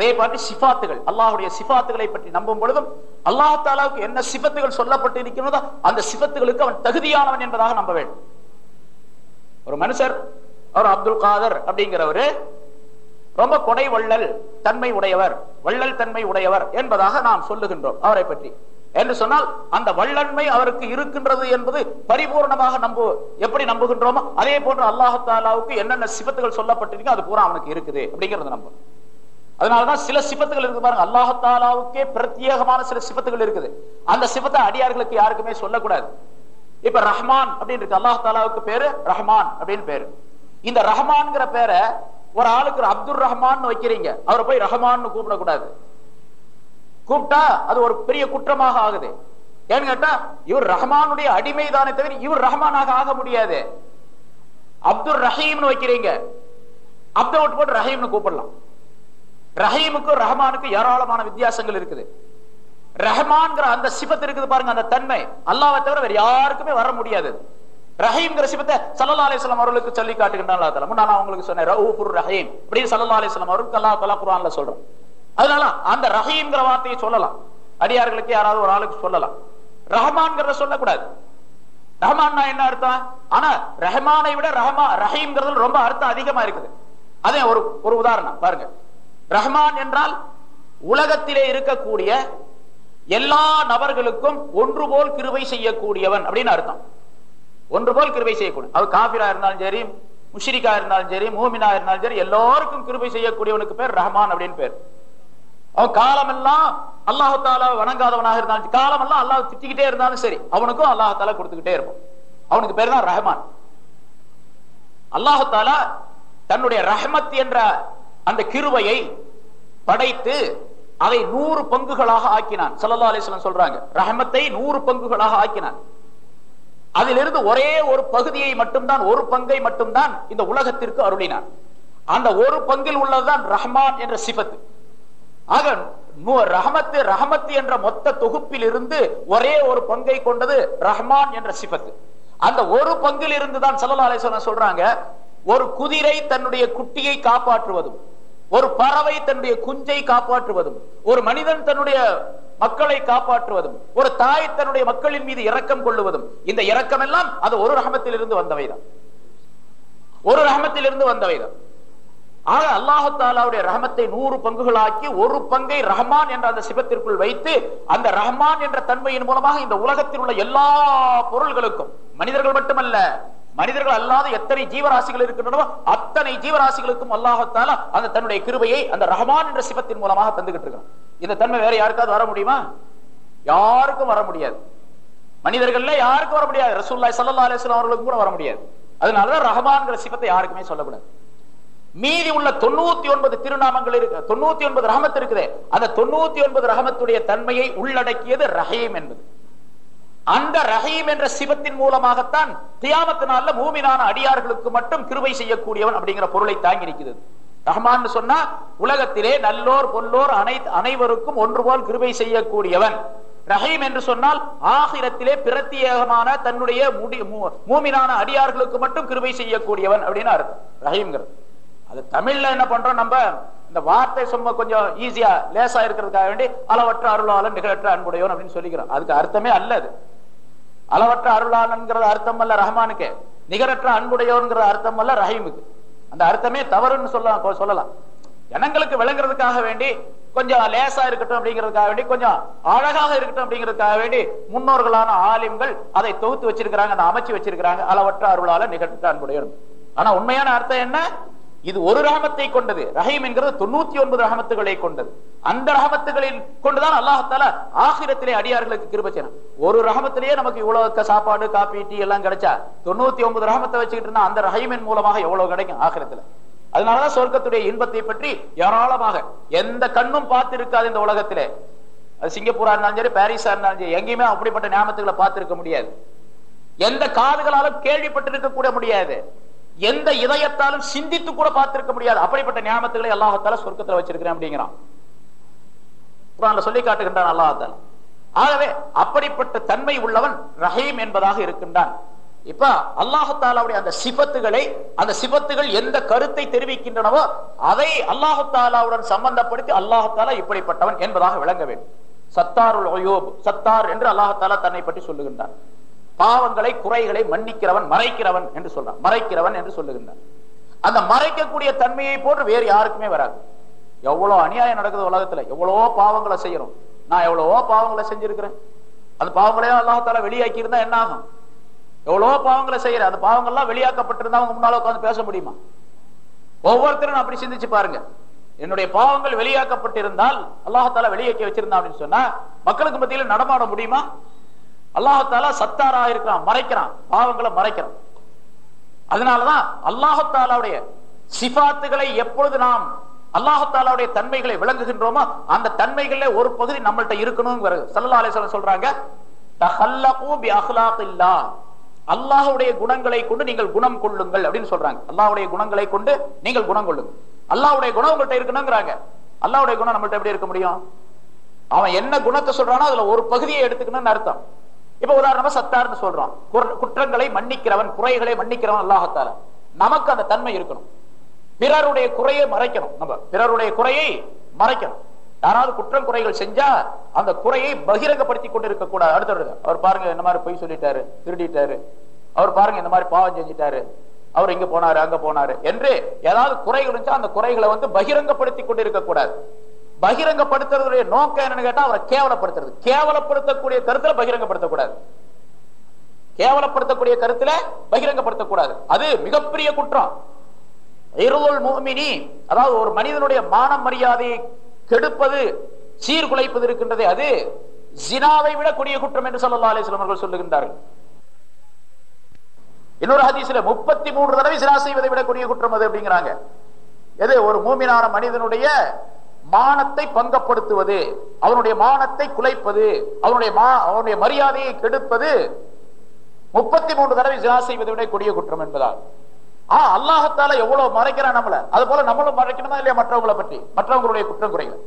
அதே மாதிரி சிபாத்துகள் அல்லாஹுடைய சிபாத்துகளை பற்றி நம்பும் பொழுதும் அல்லாஹ் தாலாவுக்கு என்ன சிபத்துகள் சொல்லப்பட்டு இருக்கிறதோ அந்த சிபத்துகளுக்கு அவன் தகுதியானவன் என்பதாக நம்ப வேண்டும். ஒரு மனுஷர் அவர் அப்துல் காதர் அப்படிங்கிறவரு ரொம்ப கொடை வள்ளல் தன்மை உடையவர் வள்ளல் தன்மை உடையவர் என்பதாக நாம் சொல்லுகின்றோம் அவரை பற்றி. என்று சொன்னால் அந்த வள்ளன்மை அவருக்கு இருக்கின்றது என்பது பரிபூர்ணமாக நம்பு எப்படி நம்புகின்றோமோ அதே போன்று அல்லாஹாலாவுக்கு என்னென்ன சிபத்துகள் சொல்லப்பட்டிருக்கோ அது பூரா அவனுக்கு இருக்குது அப்படிங்கறது நம்பும் அதனாலதான் சில சிபத்துகள் இருக்கு பாருங்க. அல்லாஹாலாவுக்கே பிரத்யேகமான சில சிபத்துகள் இருக்குது. அந்த சிபத்தை அடியார்களுக்கு யாருக்குமே சொல்லக்கூடாது. இப்ப ரஹ்மான் அப்படின்னு இருக்கு. அல்லாஹ் தாலாவுக்கு பேரு ரஹ்மான் அப்படின்னு பேரு. இந்த ரஹ்மான்ங்கிற பேரை ஒரு ஆளுக்கு அப்துல் ரஹ்மான் வைக்கிறீங்க. அவரை போய் ரஹ்மான்னு கூப்பிடக்கூடாது. கூப்பிட்டா அது ஒரு பெரிய குற்றமாக ஆகுது. ஏன்னு கேட்டா இவர் ரஹ்மானுடைய அடிமை தானே தவிர இவர் ரஹ்மானாக ஆக முடியாது. அப்துல் ரஹீம்னு வைக்கிறீங்க. அப்துல் விட்டு போட்டு ரஹீம்னு கூப்பிடலாம். ரஹீமுக்கும் ரஹமானுக்கும் ஏராளமான வித்தியாசங்கள் இருக்குது. ரஹ்மான்ங்கிற அந்த சிபத்து இருக்குது பாருங்க அந்த தன்மை. அல்லாவை தவிர வேற யாருக்குமே வர முடியாது. ரஹீம்ங்கிற சிபத்தை சல்லா அலிஸ்லாம் அவர்களுக்கு சொல்லி காட்டுகின்றான் நான் உங்களுக்கு சொன்னேன் ரவுஃபுர் ரஹீம். அப்படின்னு சல்லா அலிஸ்லாம் அவருக்கு அல்லா தலா குரான்ல சொல்றேன். அதனால அந்த ரஹீம்ங்கிற வார்த்தையை சொல்லலாம். அடியார்களுக்கு யாராவது ஒரு ஆளுக்கு சொல்லலாம். ரஹமான்ங்கிறத சொல்லக்கூடாது. ரஹமான்னா என்ன அர்த்தம்? ஆனா ரஹ்மானை விட ரஹமா ரஹீம்ங்கிறதுல ரொம்ப அர்த்தம் அதிகமா இருக்குது. அதே ஒரு ஒரு உதாரணம் பாருங்க. ரஹ்மான் என்றால் உலகத்திலே இருக்கக்கூடிய எல்லா நபர்களுக்கும் ஒன்று போல் கிருவை செய்யக்கூடியவன் அப்படின்னு அர்த்தம். ஒன்று போல் கிருவை செய்யக்கூடிய அவர் காபிரா இருந்தாலும் சரி முஷிரிக்கா இருந்தாலும் சரி மூமினா இருந்தாலும் சரி எல்லாருக்கும் கிருபை செய்யக்கூடியவனுக்கு பேர் ரஹ்மான் அப்படின்னு பேர். அவன் காலமெல்லாம் அல்லாஹு தாலா வணங்காதவனாக இருந்தாலும் காலமெல்லாம் அல்லாஹ் திட்டிக்கிட்டே இருந்தாலும் சரி அவனுக்கும் அல்லாஹு தாலா கொடுத்துக்கிட்டே இருப்பான். அவனுக்கு பேர் தான் ரஹ்மான். அல்லாஹு தாலா தன்னுடைய ரஹமத் என்ற அந்த கிருவையை படைத்து அதை நூறு பங்குகளாக ஆக்கினான். சல்லா அலிஸ்லாம் சொல்றாங்க ரஹமத்தை நூறு பங்குகளாக ஆக்கினான். அதிலிருந்து ஒரே ஒரு பகுதியை மட்டும்தான் ஒரு பங்கை மட்டும்தான் இந்த உலகத்திற்கு அருளினான். அந்த ஒரு பங்கில் உள்ளதுதான் ரஹ்மான் என்ற சிபத்து. ஆக ரஹமத்து ரஹமத்து என்ற மொத்த தொகுப்பில் இருந்து ஒரே ஒரு பங்கை கொண்டது ரஹ்மான் என்ற சிபத்து. அந்த ஒரு பங்கில் இருந்துதான் சல்லா அலிஸ்லாம் சொல்றாங்க ஒரு குதிரை தன்னுடைய குட்டியை காப்பாற்றுவதும் ஒரு பறவை தன்னுடைய குஞ்சை காப்பாற்றுவதும் ஒரு மனிதன் தன்னுடைய மக்களை காப்பாற்றுவதும் ஒரு தாய் தன்னுடைய மக்களின் மீது இரக்கம் கொள்ளுவதும் இந்த இரக்கம் எல்லாம் அது ஒரு ரகமத்தில் இருந்து வந்தவைதான். ஒரு ரகமத்தில் இருந்து வந்தவைதான். ஆக அல்லாஹாலாவுடைய ரகமத்தை நூறு பங்குகளாக்கி ஒரு பங்கை ரஹ்மான் என்ற அந்த சிபத்திற்குள் வைத்து அந்த ரஹ்மான் என்ற தன்மையின் மூலமாக இந்த உலகத்தில் உள்ள எல்லா பொருள்களுக்கும் மனிதர்கள் மட்டுமல்ல மனிதர்கள் அல்லாத எத்தனை ஜீவராசிகள் இருக்கின்றனோ அத்தனை ஜீவராசிகளுக்கும் அல்லாஹத்தால அந்த தன்னுடைய கிருபையை அந்த ரஹமான் என்ற சிவத்தின் மூலமாக தந்துகிட்டு இருக்கான் இந்த தன்மை வேற யாருக்காவது வர முடியுமா? யாருக்கும் வர முடியாது. மனிதர்கள்ல யாருக்கும் வர முடியாது. ரசூல்லாய் சல்லா அலிஸ்லாம் அவர்களுக்கும் கூட வர முடியாது. அதனாலதான் ரஹமான்கிற சிவத்தை யாருக்குமே சொல்லக்கூடாது மீதி உள்ள தொண்ணூத்தி ஒன்பது திருநாமங்கள் இருக்கு. தொண்ணூத்தி ஒன்பது ரஹமத் இருக்குது. அந்த தொண்ணூத்தி ஒன்பது ரஹமத்துடைய தன்மையை உள்ளடக்கியது ரஹீம் என்பது. அந்த ரஹீம் என்ற சிவத்தின் மூலமாகத்தான் தியாமத்து நாள்ல மூமினான அடியார்களுக்கு மட்டும் கிருவை செய்யக்கூடியவன் அப்படிங்கிற பொருளை தாங்கி நிற்கிறது ரஹ்மான் சொன்னா உலகத்திலே நல்லோர் பொல்லோர் அனை அனைவருக்கும் ஒன்று போல் கிருவை செய்யக்கூடியவன். ரஹீம் என்று சொன்னால் ஆகிரத்திலே பிரத்யேகமான தன்னுடைய மூமினான அடியார்களுக்கு மட்டும் கிருவை செய்யக்கூடியவன் அப்படின்னு அர்த்தம். ரஹீம்ங்கிறது. அது தமிழ்ல என்ன பண்றோம் நம்ம? இந்த வார்த்தை சும்மா கொஞ்சம் ஈஸியா லேசா இருக்கிறதுக்காக வேண்டி அளவற்ற அருளாளன் நிகழற்ற அன்புடையவன் அப்படின்னு சொல்லிக்கிறோம். அதுக்கு அர்த்தமே அல்ல அது. அளவற்ற அருளாளன்கிறது அர்த்தம் அல்ல ரஹ்மானுக்கு. நிகரற்ற அன்புடையவன்கிற அர்த்தம் அல்ல ரஹீமுக்கு. அந்த அர்த்தமே தவறுன்னு சொல்ல சொல்லலாம். ஜனங்களுக்கு விளங்குறதுக்காக வேண்டி கொஞ்சம் லேசா இருக்கட்டும் அப்படிங்கிறதுக்காக வேண்டி கொஞ்சம் அழகாக இருக்கட்டும் அப்படிங்கிறதுக்காக வேண்டி முன்னோர்களான ஆலிம்கள் அதை தொகுத்து வச்சிருக்கிறாங்க அதை அமைச்சு வச்சிருக்கிறாங்க. அளவற்ற அருளால நிகழ்த்த அன்புடையவன். ஆனா உண்மையான அர்த்தம் என்ன? இது ஒரு ரகமத்தை கொண்டது. ரஹீம் என்கிறது தொண்ணூத்தி ஒன்பது ரகமத்துகளை கொண்டது. அந்த ரகமத்துகளில் கொண்டுதான் அல்லாஹால ஆகிரத்திலே அடியார்களுக்கு கிருபச்சனம் ஒரு ரகமத்திலேயே நமக்கு இவ்வளவு சாப்பாடு காப்பி டீ எல்லாம் கிடைச்சா தொண்ணூத்தி ஒன்பது ரகமத்தை வச்சுக்கிட்டு இருந்தா அந்த ரஹீமின் மூலமாக எவ்வளவு கிடைக்கும் ஆகிரத்துல. அதனாலதான் சொர்க்கத்துடைய இன்பத்தை பற்றி ஏராளமாக எந்த கண்ணும் பார்த்து இருக்காது இந்த உலகத்திலே. அது சிங்கப்பூரா இருந்தாலும் சரி பாரிஸா இருந்தாலும் சரி எங்கேயுமே அப்படிப்பட்ட ஞாபகத்துகளை பார்த்திருக்க முடியாது. எந்த காதுகளாலும் கேள்விப்பட்டிருக்க கூட முடியாது. எந்த இதயத்தாலும் சிந்தித்து கூட பார்த்திருக்க முடியாது. அப்படிப்பட்ட ஞாபகத்துகளை அல்லாஹத்தால சொர்க்கத்துல வச்சிருக்கிறேன் அப்படிங்கிறான். குரான்ல சொல்லி காட்டுகின்றான் அல்லாஹத்தால ஆகவே அப்படிப்பட்ட தன்மை உள்ளவன் ரஹீம் என்பதாக இருக்கின்றான். இப்ப அல்லாஹாலாவுடைய அந்த சிபத்துகளை அந்த சிபத்துகள் எந்த கருத்தை தெரிவிக்கின்றனவோ அதை அல்லாஹாலாவுடன் சம்பந்தப்படுத்தி அல்லாஹாலா இப்படிப்பட்டவன் என்பதாக விளங்க வேண்டும். சத்தாருல் ஒயோப் சத்தார் என்று அல்லாஹாலா தன்னை பற்றி சொல்லுகின்றான். பாவங்களை குறைகளை மன்னிக்கிறவன் மறைக்கிறவன் என்று சொல்றான். மறைக்கிறவன் என்று சொல்லுகின்றான். அந்த மறைக்கக்கூடிய தன்மையை போன்று வேறு யாருக்குமே வராது. எவ்வளவு அநியாயம் நடக்குது உலகத்துல. எவ்வளவோ பாவங்களை செய்யறோம் நான் எவ்வளவோ பாவங்களை செஞ்சிருக்கிறேன்? அந்த பாவங்களையும் அல்லாஹால வெளியாக்கி இருந்தா என்ன ஆகும்? எவ்வளவோ பாவங்களை செய்யற? அந்த பாவங்கள்லாம் வெளியாக்கப்பட்டிருந்தா அவங்க முன்னால உட்காந்து பேச முடியுமா? ஒவ்வொருத்தரும் அப்படி சிந்திச்சு பாருங்க. என்னுடைய பாவங்கள் வெளியாக்கப்பட்டிருந்தால் அல்லாஹால வெளியாக்கி வச்சிருந்தா அப்படின்னு சொன்னா மக்களுக்கு மத்தியில நடமாட முடியுமா? அல்லாஹால சத்தாரா இருக்கிறான் மறைக்கிறான் பாவங்களை மறைக்கிறான். அதனாலதான் அல்லாஹாலாவுடைய சிபாத்துகளை எப்பொழுது நாம் அல்லாஹாலாவுடைய தன்மைகளை விளங்குகின்றோமோ அந்த தன்மைகள ஒரு பகுதி நம்மள்கிட்ட இருக்கணும் சல்லா அலிஸ்லாம் சொல்றாங்க அல்லாஹுடைய குணங்களை கொண்டு நீங்கள் குணம் கொள்ளுங்கள் அப்படின்னு சொல்றாங்க. அல்லாஹுடைய குணங்களை கொண்டு நீங்கள் குணம் கொள்ளுங்கள். அல்லாஹுடைய குணம் உங்கள்கிட்ட இருக்கணுங்கிறாங்க. அல்லாஹுடைய குணம் நம்மள்ட்ட எப்படி இருக்க முடியும்? அவன் என்ன குணத்தை சொல்றானோ அதுல ஒரு பகுதியை எடுத்துக்கணும்னு அர்த்தம். இப்ப உதாரணமா சத்தார்னு சொல்றான் குற்றங்களை மன்னிக்கிறவன் குறைகளை மன்னிக்கிறவன் அல்லாஹத்தால. நமக்கு அந்த தன்மை இருக்கணும். பிறருடைய குறையை மறைக்கணும். நம்ம பிறருடைய குறையை மறைக்கணும். யாராவது குற்றம் குறைகள் செஞ்சா அந்த குறையை பகிரங்கப்படுத்தி கொண்டு இருக்க கூடாது அடுத்த அவர் பாருங்க இந்த மாதிரி பொய் சொல்லிட்டாரு திருடிட்டாரு. அவர் பாருங்க இந்த மாதிரி பாவம் செஞ்சிட்டாரு. அவர் இங்க போனாரு அங்க போனாரு. என்று ஏதாவது குறைகள் இருந்துச்சா அந்த குறைகளை வந்து பகிரங்கப்படுத்தி கொண்டு இருக்க கூடாது பகிரங்கப்படுத்துறதுடைய நோக்கம் என்னன்னு கேட்டா அவரை கேவலப்படுத்துறது. கேவலப்படுத்தக்கூடிய கருத்துல பகிரங்கப்படுத்தக்கூடாது. கேவலப்படுத்தக்கூடிய கருத்துல பகிரங்கப்படுத்தக்கூடாது. அது மிகப்பெரிய குற்றம். அதாவது ஒரு மனிதனுடைய மான மரியாதையை கெடுப்பது சீர்குலைப்பது இருக்கின்றதே அது ஜினாவை விட கொடிய குற்றம் என்று சொல்லா அலிஸ்லாம் அவர்கள் சொல்லுகின்றார்கள். இன்னொரு ஹதீஸ்ல முப்பத்தி மூன்று தடவை சினா செய்வதை விட கொடிய குற்றம் அது அப்படிங்கிறாங்க. எது? ஒரு மூமினான மனிதனுடைய மானத்தை பங்கப்படுத்துவது அவனுடைய மானத்தை குலைப்பது அவனுடைய அவனுடைய மரியாதையை கெடுப்பது முப்பத்தி மூன்று தடவை ஜினா செய்வதை விட கொடிய குற்றம் என்பதால். ஆஹ் அல்லாஹத்தால எவ்வளவு மறைக்கிறான் நம்மள. அது போல நம்மளும் மறைக்கணுமா இல்லையா மற்றவங்களை பற்றி? மற்றவங்களுடைய குற்றம் குறைகள்.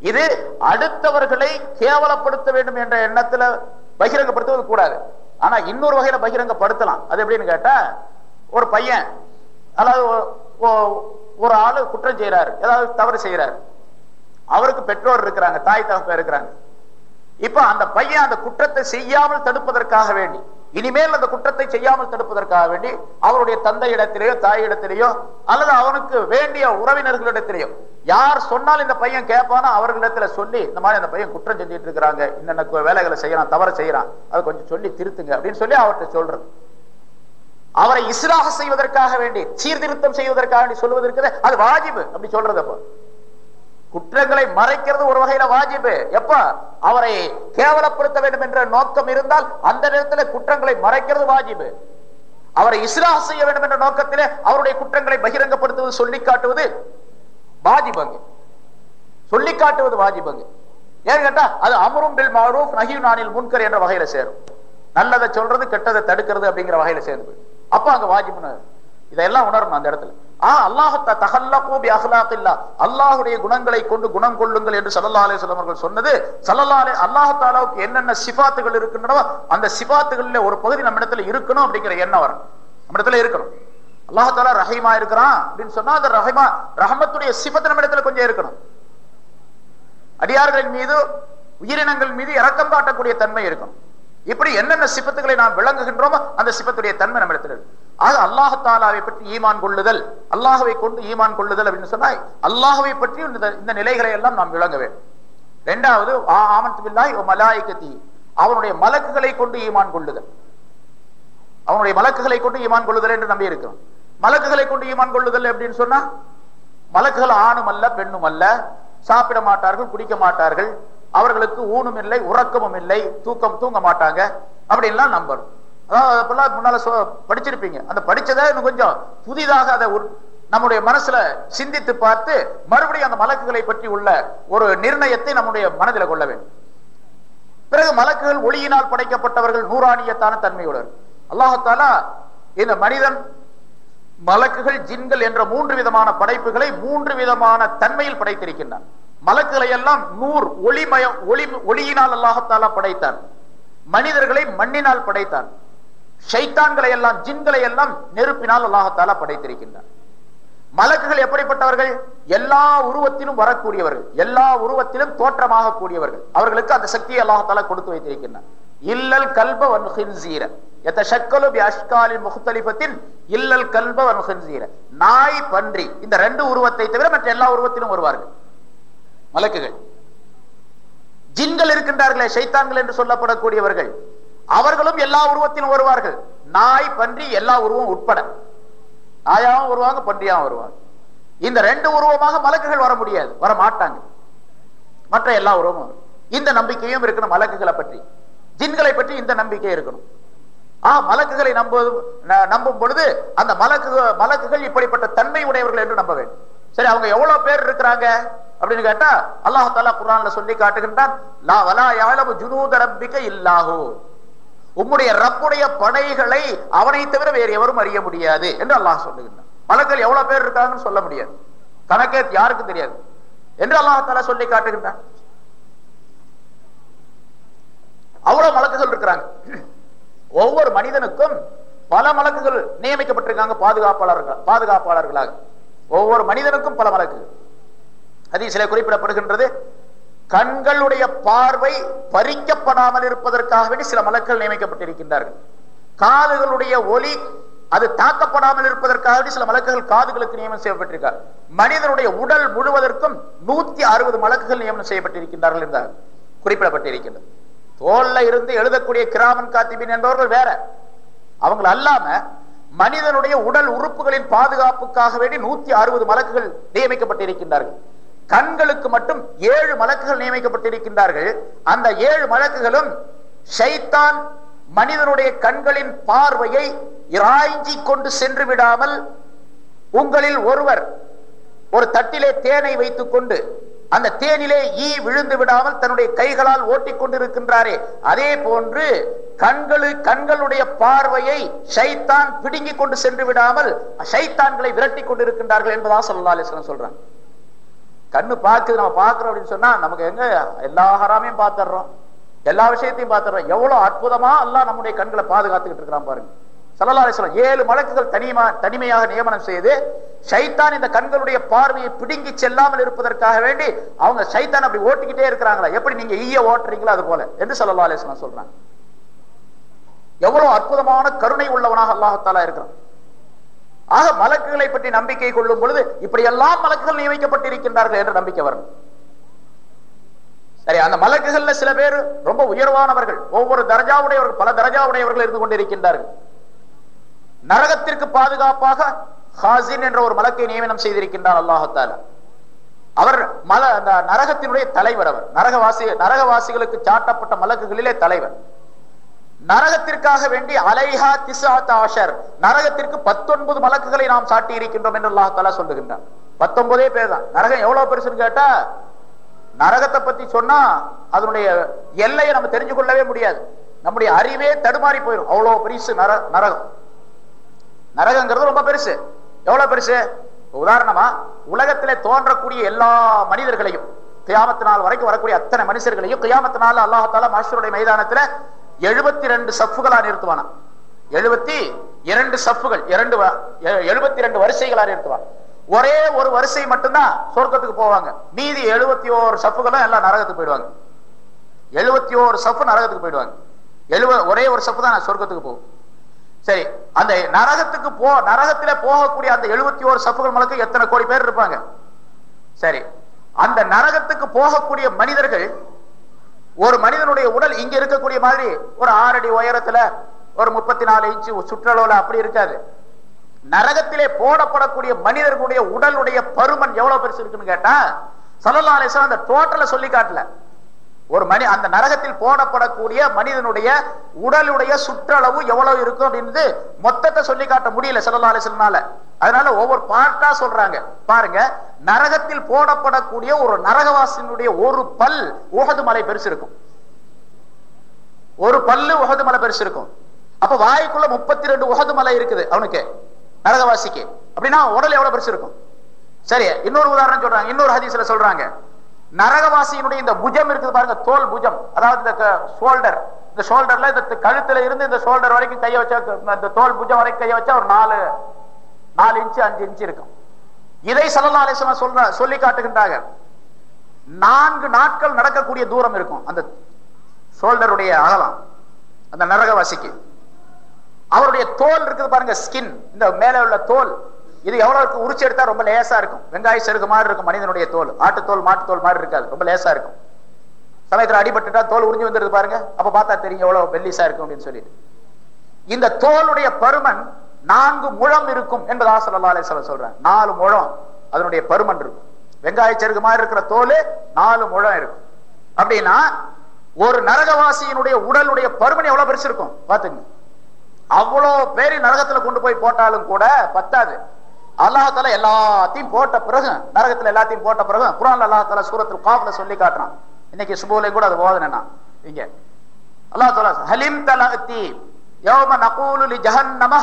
இது அடுத்தவர்களை கேவலப்படுத்த வேண்டும் என்ற எண்ணத்துல பகிரங்கப்படுத்துவது கூடாது. ஆனா இன்னொரு வகையில பகிரங்கப்படுத்தலாம். அது எப்படின்னு கேட்டா ஒரு பையன் அதாவது ஒரு ஆளு குற்றம் செய்யறாரு ஏதாவது தவறு செய்யறாரு அவருக்கு பெற்றோர் இருக்கிறாங்க தாய் தகப்ப இருக்கிறாங்க. இப்ப அந்த பையன் அந்த குற்றத்தை செய்யாமல் தடுப்பதற்காக வேண்டி இனிமேல் அந்த குற்றத்தை செய்யாமல் தடுப்பதற்காக வேண்டி அவருடைய தந்தை இடத்திலேயோ தாய் இடத்திலேயோ அல்லது அவனுக்கு வேண்டிய உறவினர்களிடத்திலேயோ யார் சொன்னால் இந்த பையன் கேட்பானோ அவர்களிடத்துல சொல்லி இந்த மாதிரி அந்த பையன் குற்றம் செஞ்சிட்டு இருக்கிறாங்க இன்னென்ன வேலைகளை செய்யறான் தவற செய்யறான் அதை கொஞ்சம் சொல்லி திருத்துங்க அப்படின்னு சொல்லி அவர்கிட்ட சொல்றது. அவரை இஸ்லாக செய்வதற்காக வேண்டி சீர்திருத்தம் செய்வதற்காக வேண்டி சொல்வதற்கு அது வாஜிபு அப்படி சொல்றது அப்போ. குற்றங்களை மறைக்கிறது ஒரு வகையில வாஜிபு. எப்ப? அவரை கேவலப்படுத்த வேண்டும் என்ற நோக்கம் இருந்தால் அந்த நேரத்தில் குற்றங்களை மறைக்கிறது வாஜிபு. அவரை இஸ்லாக செய்ய வேண்டும் என்ற நோக்கத்திலே அவருடைய குற்றங்களை பகிரங்கப்படுத்துவது சொல்லி காட்டுவது வாஜிபங்கு சொல்லி காட்டுவது வாஜிபங்கு ஏன்னு கேட்டா அது அமரும் பில் மாரூப் நஹீ நானில் முன்கர் என்ற வகையில சேரும். நல்லதை சொல்றது கெட்டதை தடுக்கிறது அப்படிங்கிற வகையில சேர்ந்து அப்ப அங்க வாஜிபுன்னு இதெல்லாம் உணரணும் அந்த இடத்துல. ஆஹ் அல்லாஹத்த அல்லாஹுடைய குணங்களை கொண்டு குணம் கொள்ளுங்கள் என்று சல்லா அலிஸ்லாம் சொன்னது. சல்லல்லா அலி அல்லாஹாலாவுக்கு என்னென்ன சிபாத்துகள் இருக்கின்றனவோ அந்த சிபாத்துகள்ல ஒரு பகுதி நம்ம இடத்துல இருக்கணும் அப்படிங்கிற எண்ணம் வரும். நம்ம இடத்துல இருக்கணும். அல்லாஹாலா ரஹீமா இருக்கிறான் அப்படின்னு சொன்னா அந்த ரஹிமா ரஹமத்துடைய சிபத்து நம்ம இடத்துல கொஞ்சம் இருக்கணும். அடியார்களின் மீது உயிரினங்கள் மீது இறக்கம் காட்டக்கூடிய தன்மை இருக்கணும். இப்படி என்னென்ன சிப்பத்துகளை நாம் விளங்குகின்றோமோ அந்த சிப்பத்துடைய தன்மை நம்ம இடத்துல ஆக அல்லாஹாலாவை பற்றி ஈமான் கொள்ளுதல் அல்லாஹவை கொண்டு ஈமான் கொள்ளுதல் அப்படின்னு சொன்னால் அல்லாஹவை பற்றி இந்த நிலைகளை எல்லாம் நாம் விளங்க வேண்டும். இரண்டாவது ஆமன்பில்லாய் மலாய்கத்தி அவனுடைய மலக்குகளை கொண்டு ஈமான் கொள்ளுதல். அவனுடைய மலக்குகளை கொண்டு ஈமான் கொள்ளுதல் என்று நம்பி இருக்கிறோம். மலக்குகளை கொண்டு ஈமான் கொள்ளுதல் அப்படின்னு சொன்னா மலக்குகள் ஆணும் அல்ல பெண்ணும் அல்ல. சாப்பிட மாட்டார்கள் குடிக்க மாட்டார்கள். அவர்களுக்கு ஊனும் இல்லை உறக்கமும் இல்லை தூக்கம் தூங்க மாட்டாங்க அப்படின்லாம் நம்பணும் அதாவது அப்பெல்லாம் முன்னால படிச்சிருப்பீங்க. அந்த படிச்சதை இன்னும் கொஞ்சம் புதிதாக அதை நம்முடைய மனசுல சிந்தித்து பார்த்து மறுபடியும் அந்த மலக்குகளை பற்றி உள்ள ஒரு நிர்ணயத்தை நம்முடைய மனதில் கொள்ள வேண்டும். பிறகு மலக்குகள் ஒளியினால் படைக்கப்பட்டவர்கள் நூறாணியத்தான தன்மையுடன் அல்லாஹாலா இந்த மனிதன் மலக்குகள் ஜின்கள் என்ற மூன்று விதமான படைப்புகளை மூன்று விதமான தன்மையில் படைத்திருக்கின்றான். மலக்குகளை எல்லாம் நூறு ஒளிமயம் ஒளி ஒளியினால் அல்லாஹத்தாலா படைத்தான் மனிதர்களை மண்ணினால் படைத்தான் ஷைத்தான்களை எல்லாம் ஜின்களை எல்லாம் நெருப்பினால் அல்லாஹத்தாலா படைத்திருக்கின்றார். மலக்குகள் எப்படிப்பட்டவர்கள்? எல்லா உருவத்திலும் வரக்கூடியவர்கள். எல்லா உருவத்திலும் தோற்றமாக கூடியவர்கள் அவர்களுக்கு அந்த சக்தியை அல்லாஹால கொடுத்து வைத்திருக்கின்றார். இல்லல் கல்ப அஷ்காலின் இல்லல் கல்ப நாய் பன்றி. இந்த ரெண்டு உருவத்தை தவிர மற்ற எல்லா உருவத்திலும் வருவார்கள். மலக்குகள். ஜின்கள் இருக்கின்றார்களே சைத்தான்கள் என்று சொல்லப்படக்கூடியவர்கள். அவர்களும் எல்லா உருவத்திலும் வருவார்கள். நாய் பன்றி எல்லா உருவம் உட்பட. நாயாவும் வருவாங்க பன்றியாவும் வருவாங்க. இந்த ரெண்டு உருவமாக மலக்குகள் வர முடியாது வர மாட்டாங்க மற்ற எல்லா உருவமும் இந்த நம்பிக்கையும் இருக்கணும் மலக்குகளை பற்றி. ஜின்களை பற்றி இந்த நம்பிக்கை இருக்கணும். ஆ மலக்குகளை நம்ப ந- நம்பும் பொழுது அந்த மலக்கு மலக்குகள் இப்படிப்பட்ட தன்மை உடையவர்கள் என்று நம்ப வேண்டும். சரி அவங்க எவ்வளவு பேர் இருக்கிறாங்க? அப்படின்னு கேட்டா அல்லாஹ் தாலா குரான்ல சொல்லி காட்டுகின்றான் உம்முடைய ரப்புடைய படைகளை அவனை தவிர வேறு எவரும் அறிய முடியாது என்று அல்லாஹ் சொல்லுகின்றான். மலக்கள் எவ்வளவு பேர் இருக்காங்கன்னு சொல்ல முடியாது. கணக்கே யாருக்கும் தெரியாது. என்று அல்லாஹ் தாலா சொல்லி காட்டுகின்றான். அவ்வளவு மலக்குகள் இருக்கிறாங்க. ஒவ்வொரு மனிதனுக்கும் பல மலக்குகள் நியமிக்கப்பட்டிருக்காங்க பாதுகாப்பாளர்கள் பாதுகாப்பாளர்களாக. ஒவ்வொரு மனிதனுக்கும் பல மலக்குகள். ஹதீசில குறிப்பிடப்படுகின்றது கண்களுடைய பார்வை பறிக்கப்படாமல் இருப்பதற்காக வேண்டி சில மலக்கள் நியமிக்கப்பட்டிருக்கின்றார்கள். காதுகளுடைய ஒலி அது தாக்கப்படாமல் இருப்பதற்காக சில மலக்குகள் காதுகளுக்கு நியமனம் செய்யப்பட்டிருக்கார். மனிதனுடைய உடல் முழுவதற்கும் நூத்தி அறுபது மலக்குகள் நியமனம் செய்யப்பட்டிருக்கின்றார்கள் என்றார். குறிப்பிடப்பட்டிருக்கின்றது. தோல்ல இருந்து எழுதக்கூடிய கிராமன் காத்திபின் என்பவர்கள் வேற. அவங்க அல்லாம மனிதனுடைய உடல் உறுப்புகளின் பாதுகாப்புக்காக வேண்டி நூத்தி அறுபது மலக்குகள் நியமிக்கப்பட்டிருக்கின்றார்கள். கண்களுக்கு மட்டும் ஏழு மலக்குகள் நியமிக்கப்பட்டிருக்கின்றார்கள். அந்த ஏழு மலக்குகளும் ஷைத்தான் மனிதனுடைய கண்களின் பார்வையை இராய்ஞ்சி கொண்டு சென்று விடாமல் உங்களில் ஒருவர் ஒரு தட்டிலே தேனை வைத்துக் கொண்டு அந்த தேனிலே ஈ விழுந்து விடாமல் தன்னுடைய கைகளால் ஓட்டிக்கொண்டிருக்கின்றாரே அதே போன்று கண்களு கண்களுடைய பார்வையை ஷைத்தான் பிடுங்கிக் கொண்டு சென்று விடாமல் ஷைத்தான்களை விரட்டி கொண்டிருக்கின்றார்கள் என்பதா சொல்லா அலிஸ்லாம் சொல்றாங்க. கண்ணு பார்க்குது நம்ம பார்க்குறோம் அப்படின்னு சொன்னா நமக்கு எங்க? எல்லா ஹராமையும் பார்த்துடுறோம். எல்லா விஷயத்தையும் பார்த்துடுறோம். எவ்வளவு அற்புதமா எல்லாம் நம்முடைய கண்களை பாதுகாத்துக்கிட்டு இருக்கிறான் பாருங்க. சல்லல்லா ஏழு மலக்குகள் தனிமா தனிமையாக நியமனம் செய்து ஷைத்தான் இந்த கண்களுடைய பார்வையை பிடுங்கி செல்லாமல் இருப்பதற்காக வேண்டி அவங்க ஷைத்தான் அப்படி ஓட்டிக்கிட்டே இருக்கிறாங்களா? எப்படி நீங்க ஈய ஓட்டுறீங்களோ அது போல என்று சல்லல்லா அலிஸ்லாம் சொல்றாங்க. எவ்வளவு அற்புதமான கருணை உள்ளவனாக அல்லாஹத்தாலா இருக்கிறான். ஆக மலக்குகளை பற்றி நம்பிக்கை கொள்ளும் பொழுது இப்படி எல்லாம் மலக்குகள் நியமிக்கப்பட்டிருக்கின்றார்கள் என்ற நம்பிக்கை வரும் சரி அந்த மலக்குகள்ல சில பேர் ரொம்ப உயர்வானவர்கள் ஒவ்வொரு தரஜாவுடையவர்கள் பல தரஜாவுடையவர்கள் இருந்து கொண்டிருக்கின்றார்கள். நரகத்திற்கு பாதுகாப்பாக ஹாசின் என்ற ஒரு மலக்கை நியமனம் செய்திருக்கின்றார் அல்லாஹத்தால அவர் மல அந்த நரகத்தினுடைய தலைவர் அவர். நரகவாசி நரகவாசிகளுக்கு சாட்டப்பட்ட மலக்குகளிலே தலைவர். நரகத்திற்காக வேண்டி அலைஹா திசாத் நரகத்திற்கு பத்தொன்பது மலக்குகளை நாம் சாட்டி இருக்கின்றோம் என்று அல்லாஹ் தலா சொல்லுகின்றான். பத்தொன்பதே பேர் தான். நரகம் எவ்வளவு பெருசுன்னு கேட்டா நரகத்தை பத்தி சொன்னா அதனுடைய எல்லையை நம்ம தெரிஞ்சு கொள்ளவே முடியாது. நம்முடைய அறிவே தடுமாறி போயிடும் அவ்வளவு பெருசு நர நரகம். நரகங்கிறது ரொம்ப பெருசு. எவ்வளவு பெருசு? உதாரணமா உலகத்தில தோன்றக்கூடிய எல்லா மனிதர்களையும் கியாமத்து நாள் வரைக்கும் வரக்கூடிய அத்தனை மனுஷர்களையும் கியாமத்து நாள் அல்லாஹால மாஸ்டருடைய மைதானத்துல எழுபத்தி ரெண்டு சஃப்புகளா நிறுத்துவானா? எழுபத்தி இரண்டு சஃப்புகள் இரண்டு எழுபத்தி ரெண்டு வரிசைகளா நிறுத்துவான் ஒரே ஒரு வரிசை மட்டும்தான் சொர்க்கத்துக்கு போவாங்க. மீதி எழுபத்தி ஓரு சஃப்புகளும் எல்லாம் நரகத்துக்கு போயிடுவாங்க. எழுபத்தி ஓரு சஃப்பு நரகத்துக்கு போயிடுவாங்க. எழுப ஒரே ஒரு சப்பு தான் சொர்க்கத்துக்கு போகும். சரி அந்த நரகத்துக்கு போ நரகத்தில போகக்கூடிய அந்த எழுபத்தி ஓரு சப்புகள் மலக்கு எத்தனை கோடி பேர் இருப்பாங்க? சரி அந்த நரகத்துக்கு போகக்கூடிய மனிதர்கள் ஒரு மனிதனுடைய உடல் இங்க இருக்கக்கூடிய மாதிரி ஒரு ஆறடி உயரத்துல ஒரு முப்பத்தி நாலு இன்ச்சு சுற்றளவுல அப்படி இருக்காது. நரகத்திலே போடப்படக்கூடிய மனிதர்களுடைய உடலுடைய பருமன் எவ்வளவு பெருசு இருக்குன்னு கேட்டா சலல்லா அலிஸ்லாம் அந்த டோட்டலை சொல்லி காட்டல. ஒரு மனி அந்த நரகத்தில் போடப்படக்கூடிய மனிதனுடைய உடலுடைய சுற்றளவு எவ்வளவு இருக்கும் அப்படின்னு மொத்தத்தை சொல்லி காட்ட முடியல சல்லல்லா அதனால ஒவ்வொரு பார்ட்டா சொல்றாங்க. பாருங்க நரகத்தில் போடப்படக்கூடிய ஒரு நரகவாசினுடைய ஒரு பல் உகது மலை பெருசு இருக்கும் ஒரு பல்லு உகது மலை பெருசு இருக்கும் அப்ப வாய்க்குள்ள முப்பத்தி ரெண்டு உகது மலை இருக்குது அவனுக்கு நரகவாசிக்கு. அப்படின்னா உடல் எவ்வளவு பெருசு இருக்கும் சரி இன்னொரு உதாரணம் சொல்றாங்க இன்னொரு ஹதீஸ்ல சொல்றாங்க. நரகவாசியினுடைய இந்த புஜம் இருக்குது பாருங்க தோல் புஜம். அதாவது இந்த ஷோல்டர் இந்த ஷோல்டர்ல இந்த கழுத்துல இருந்து இந்த ஷோல்டர் வரைக்கும் கையை வச்சா இந்த தோல் புஜம் வரைக்கும் கையை வச்சா ஒரு நாலு நாலு இன்ச்சு அஞ்சு இன்ச்சு இருக்கும். இதை சல்லா சொல்ற சொல்லி காட்டுகின்றாங்க நான்கு நாட்கள் நடக்கக்கூடிய தூரம் இருக்கும். அந்த சோல்டருடைய அகலம் அந்த நரகவாசிக்கு. அவருடைய தோல் இருக்குது பாருங்க ஸ்கின் இந்த மேல உள்ள தோல் இது எவ்வளவு உரிச்சு எடுத்தா ரொம்ப லேசா இருக்கும். வெங்காய செருகு மாதிரி இருக்கும் மனிதனுடைய தோல். ஆட்டுத்தோல் மாட்டுத்தோல் மாதிரி இருக்காது. ரொம்ப லேசா இருக்கும். சமயத்துல அடிபட்டுட்டா தோல் உறிஞ்சு வந்துருது பாருங்க. அப்ப பார்த்தா தெரியும் எவ்வளவு வெள்ளிசா இருக்கும் அப்படின்னு சொல்லிட்டு. இந்த தோலுடைய பருமன் நான்கு முழம் இருக்கும் என்பதாக சொல்லலா அலிஸ்வலம் சொல்றேன் நாலு முழம். அதனுடைய பருமன் இருக்கும். வெங்காய செருகு மாதிரி இருக்கிற தோல் நாலு முழம் இருக்கும். அப்படின்னா ஒரு நரகவாசியினுடைய உடலுடைய பருமன் எவ்வளவு பெருசு இருக்கும் பாத்துங்க அவ்வளவு பேரை நரகத்துல கொண்டு போய் போட்டாலும் கூட பத்தாது. அல்லாஹால எல்லாத்தையும் போட்ட பிறகு நரகத்துல எல்லாத்தையும் போட்ட பிறகு குரான் அல்லாஹால சூரத்தில் காஃப்ல சொல்லி காட்டுறான். இன்னைக்கு சுபோலையும் கூட அது போதனா இங்க. அல்லாஹால ஹலிம் தலகத்தீம்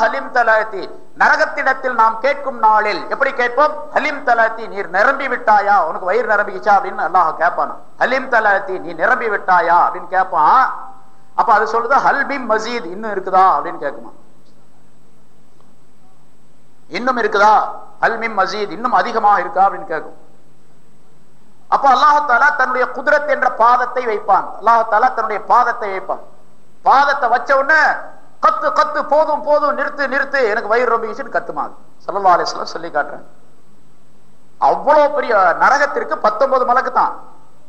ஹலிம் தலத்தி. நரகத்திடத்தில் நாம் கேட்கும் நாளில் எப்படி கேட்போம்? ஹலிம் தலத்தி நீர் நிரம்பி விட்டாயா? உனக்கு வயிறு நிரம்பிச்சா அப்படின்னு அல்லாஹ் கேட்பான் ஹலிம் தலத்தி நீ நிரம்பி விட்டாயா அப்படின்னு கேட்பான். அப்ப அது சொல்லுது ஹல்பிம் மசீத் இன்னும் இருக்குதா? அப்படின்னு கேட்குமா இன்னும் இருக்குதா? ஹல்மிம் மசீத் இன்னும் அதிகமா இருக்கா? அப்படின்னு கேட்கும். அப்ப அல்லாஹாலா தன்னுடைய குதிரத் என்ற பாதத்தை வைப்பான். அல்லாஹாலா தன்னுடைய பாதத்தை வைப்பான். பாதத்தை வச்ச உடனே கத்து கத்து போதும் போதும் நிறுத்து நிறுத்து. எனக்கு வயிறு ரொம்பிச்சுன்னு கத்துமாது. சல்லா அலிஸ்லாம் சொல்லி காட்டுறேன் அவ்வளவு பெரிய நரகத்திற்கு பத்தொன்பது மலக்கு தான்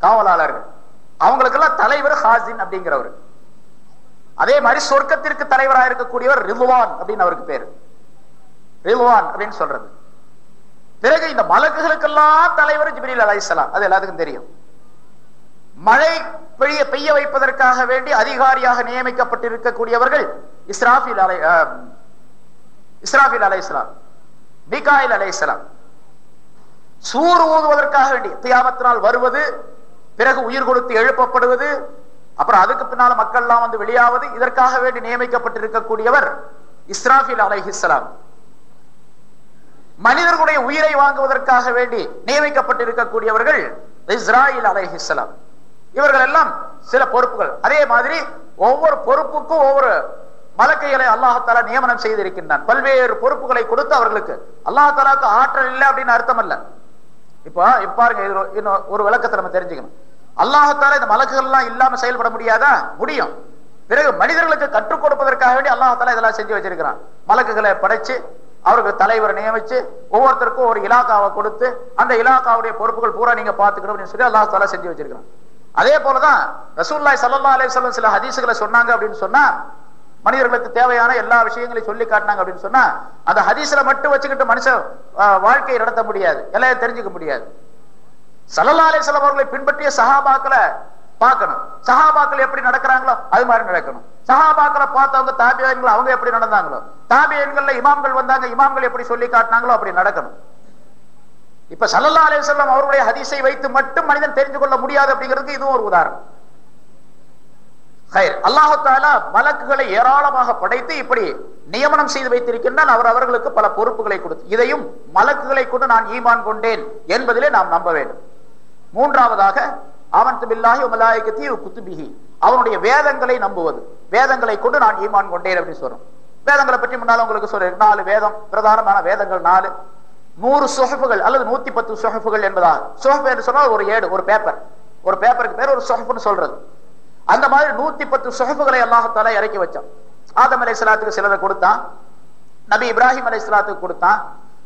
காவலாளர்கள். அவங்களுக்கெல்லாம் தலைவர் ஹாசின் அப்படிங்கிறவர். அதே மாதிரி சொர்க்கத்திற்கு தலைவராக இருக்கக்கூடியவர் ரிலுவான் அப்படின்னு அவருக்கு பேரு. ரிலுவான் அப்படின்னு சொல்றது. பிறகு இந்த மலக்குகளுக்கெல்லாம் தலைவர் ஜிபிரில் அலைசலாம் அது எல்லாத்துக்கும் தெரியும். மழை பெய்ய பெய்ய வைப்பதற்காக வேண்டி அதிகாரியாக நியமிக்கப்பட்டிருக்கக்கூடியவர்கள் இஸ்ராஃபில் அலை இஸ்ராஃபில் அலைசலாம் மிகாயில் அலைசலாம் சூர் ஊதுவதற்காக வேண்டி தியாமத்தினால் வருவது பிறகு உயிர் கொடுத்து எழுப்பப்படுவது அப்புறம் அதுக்கு பின்னால மக்கள் எல்லாம் வந்து வெளியாவது இதற்காக வேண்டி நியமிக்கப்பட்டிருக்கக்கூடியவர் இஸ்ராஃபில் அலைஹிஸ்லாம் மனிதர்களுடைய உயிரை வாங்குவதற்காக வேண்டி நியமிக்கப்பட்டிருக்கக்கூடியவர்கள் இஸ்ராயில் அலைஹிஸ்லாம் இவர்கள் எல்லாம் சில பொறுப்புகள். அதே மாதிரி ஒவ்வொரு பொறுப்புக்கும் ஒவ்வொரு மலக்கைகளை அல்லாஹால நியமனம் செய்திருக்கின்றான். பல்வேறு பொறுப்புகளை கொடுத்து அவர்களுக்கு. அல்லாஹாலாவுக்கு ஆற்றல் இல்லை அப்படின்னு அர்த்தம் அல்ல இப்போ இப்ப பாருங்க இன்னும் ஒரு விளக்கத்தை நம்ம தெரிஞ்சுக்கணும். அல்லாஹால இந்த மலக்குகள் எல்லாம் இல்லாம செயல்பட முடியாதா? முடியும். பிறகு மனிதர்களுக்கு கற்றுக் கொடுப்பதற்காக வேண்டி அல்லாஹால இதெல்லாம் செஞ்சு வச்சிருக்கிறான். மலக்குகளை படைச்சு அவர்கள் தலைவரை நியமிச்சு ஒவ்வொருத்தருக்கும் ஒரு இலாக்காவை கொடுத்து அந்த இலாக்காவுடைய பொறுப்புகள் பூரா நீங்க பாத்துக்கணும் அப்படின்னு சொல்லி அல்லாஹால செஞ்சு வச்சிருக்கிறான். அதே போலதான் ரசூல்லாய் சல்லா அலிஸ்லம் சில ஹதீசுகளை சொன்னாங்க அப்படின்னு சொன்னா மனிதர்களுக்கு தேவையான எல்லா விஷயங்களையும் சொல்லி காட்டினாங்க அப்படின்னு சொன்னா அந்த ஹதீஸ்ல மட்டும் வச்சுக்கிட்டு மனுஷன் வாழ்க்கையை நடத்த முடியாது. எல்லாம் தெரிஞ்சுக்க முடியாது. சல்லா செல்லம் அவர்களை பின்பற்றிய சஹாபாக்களை பார்க்கணும். சஹாபாக்கள் எப்படி நடக்கிறாங்களோ அது மாதிரி நடக்கணும். சஹாபாக்களை பார்த்தவங்க தாபியன்கள் அவங்க எப்படி நடந்தாங்களோ தாபியன்கள்ல இமாம்கள் வந்தாங்க இமாம்கள் எப்படி சொல்லி காட்டினாங்களோ அப்படி நடக்கணும். இப்ப சல்லல்லா செல்லம் அவருடைய ஹதீஸை வைத்து மட்டும் மனிதன் தெரிந்து கொள்ள முடியாது அப்படிங்கிறதுக்கு இதுவும் ஒரு உதாரணம். அல்லாஹால மலக்குகளை ஏராளமாக படைத்து இப்படி நியமனம் செய்து வைத்திருக்கின்றால் அவர் அவர்களுக்கு பல பொறுப்புகளை கொடுத்து இதையும் மலக்குகளை கொண்டு நான் ஈமான் கொண்டேன் என்பதிலே நாம் நம்ப வேண்டும். மூன்றாவதாக அவன் பில்லாஹி மலாய்கத்தி அவனுடைய வேதங்களை நம்புவது. வேதங்களை கொண்டு நான் ஈமான் கொண்டேன் அப்படின்னு சொல்றோம். வேதங்களை பற்றி முன்னால உங்களுக்கு சொல்றேன். நாலு வேதம் பிரதானமான வேதங்கள் நாலு. நூறு சொஹப்புகள் அல்லது நூத்தி பத்து சொஹப்புகள் என்பதாக சொகப்பு என்று சொன்னால் ஒரு ஏடு ஒரு பேப்பர் ஒரு பேப்பருக்கு பேர் ஒரு சொஹப்புன்னு சொல்றது. அந்த மாதிரி நூத்தி பத்து சுகபுகளை அல்லாஹால இறக்கி வச்சான். ஆதம் அலை சலாத்துக்கு சிலரை கொடுத்தான். நபி இப்ராஹிம் அலை சலாத்துக்கு கொடுத்தான்.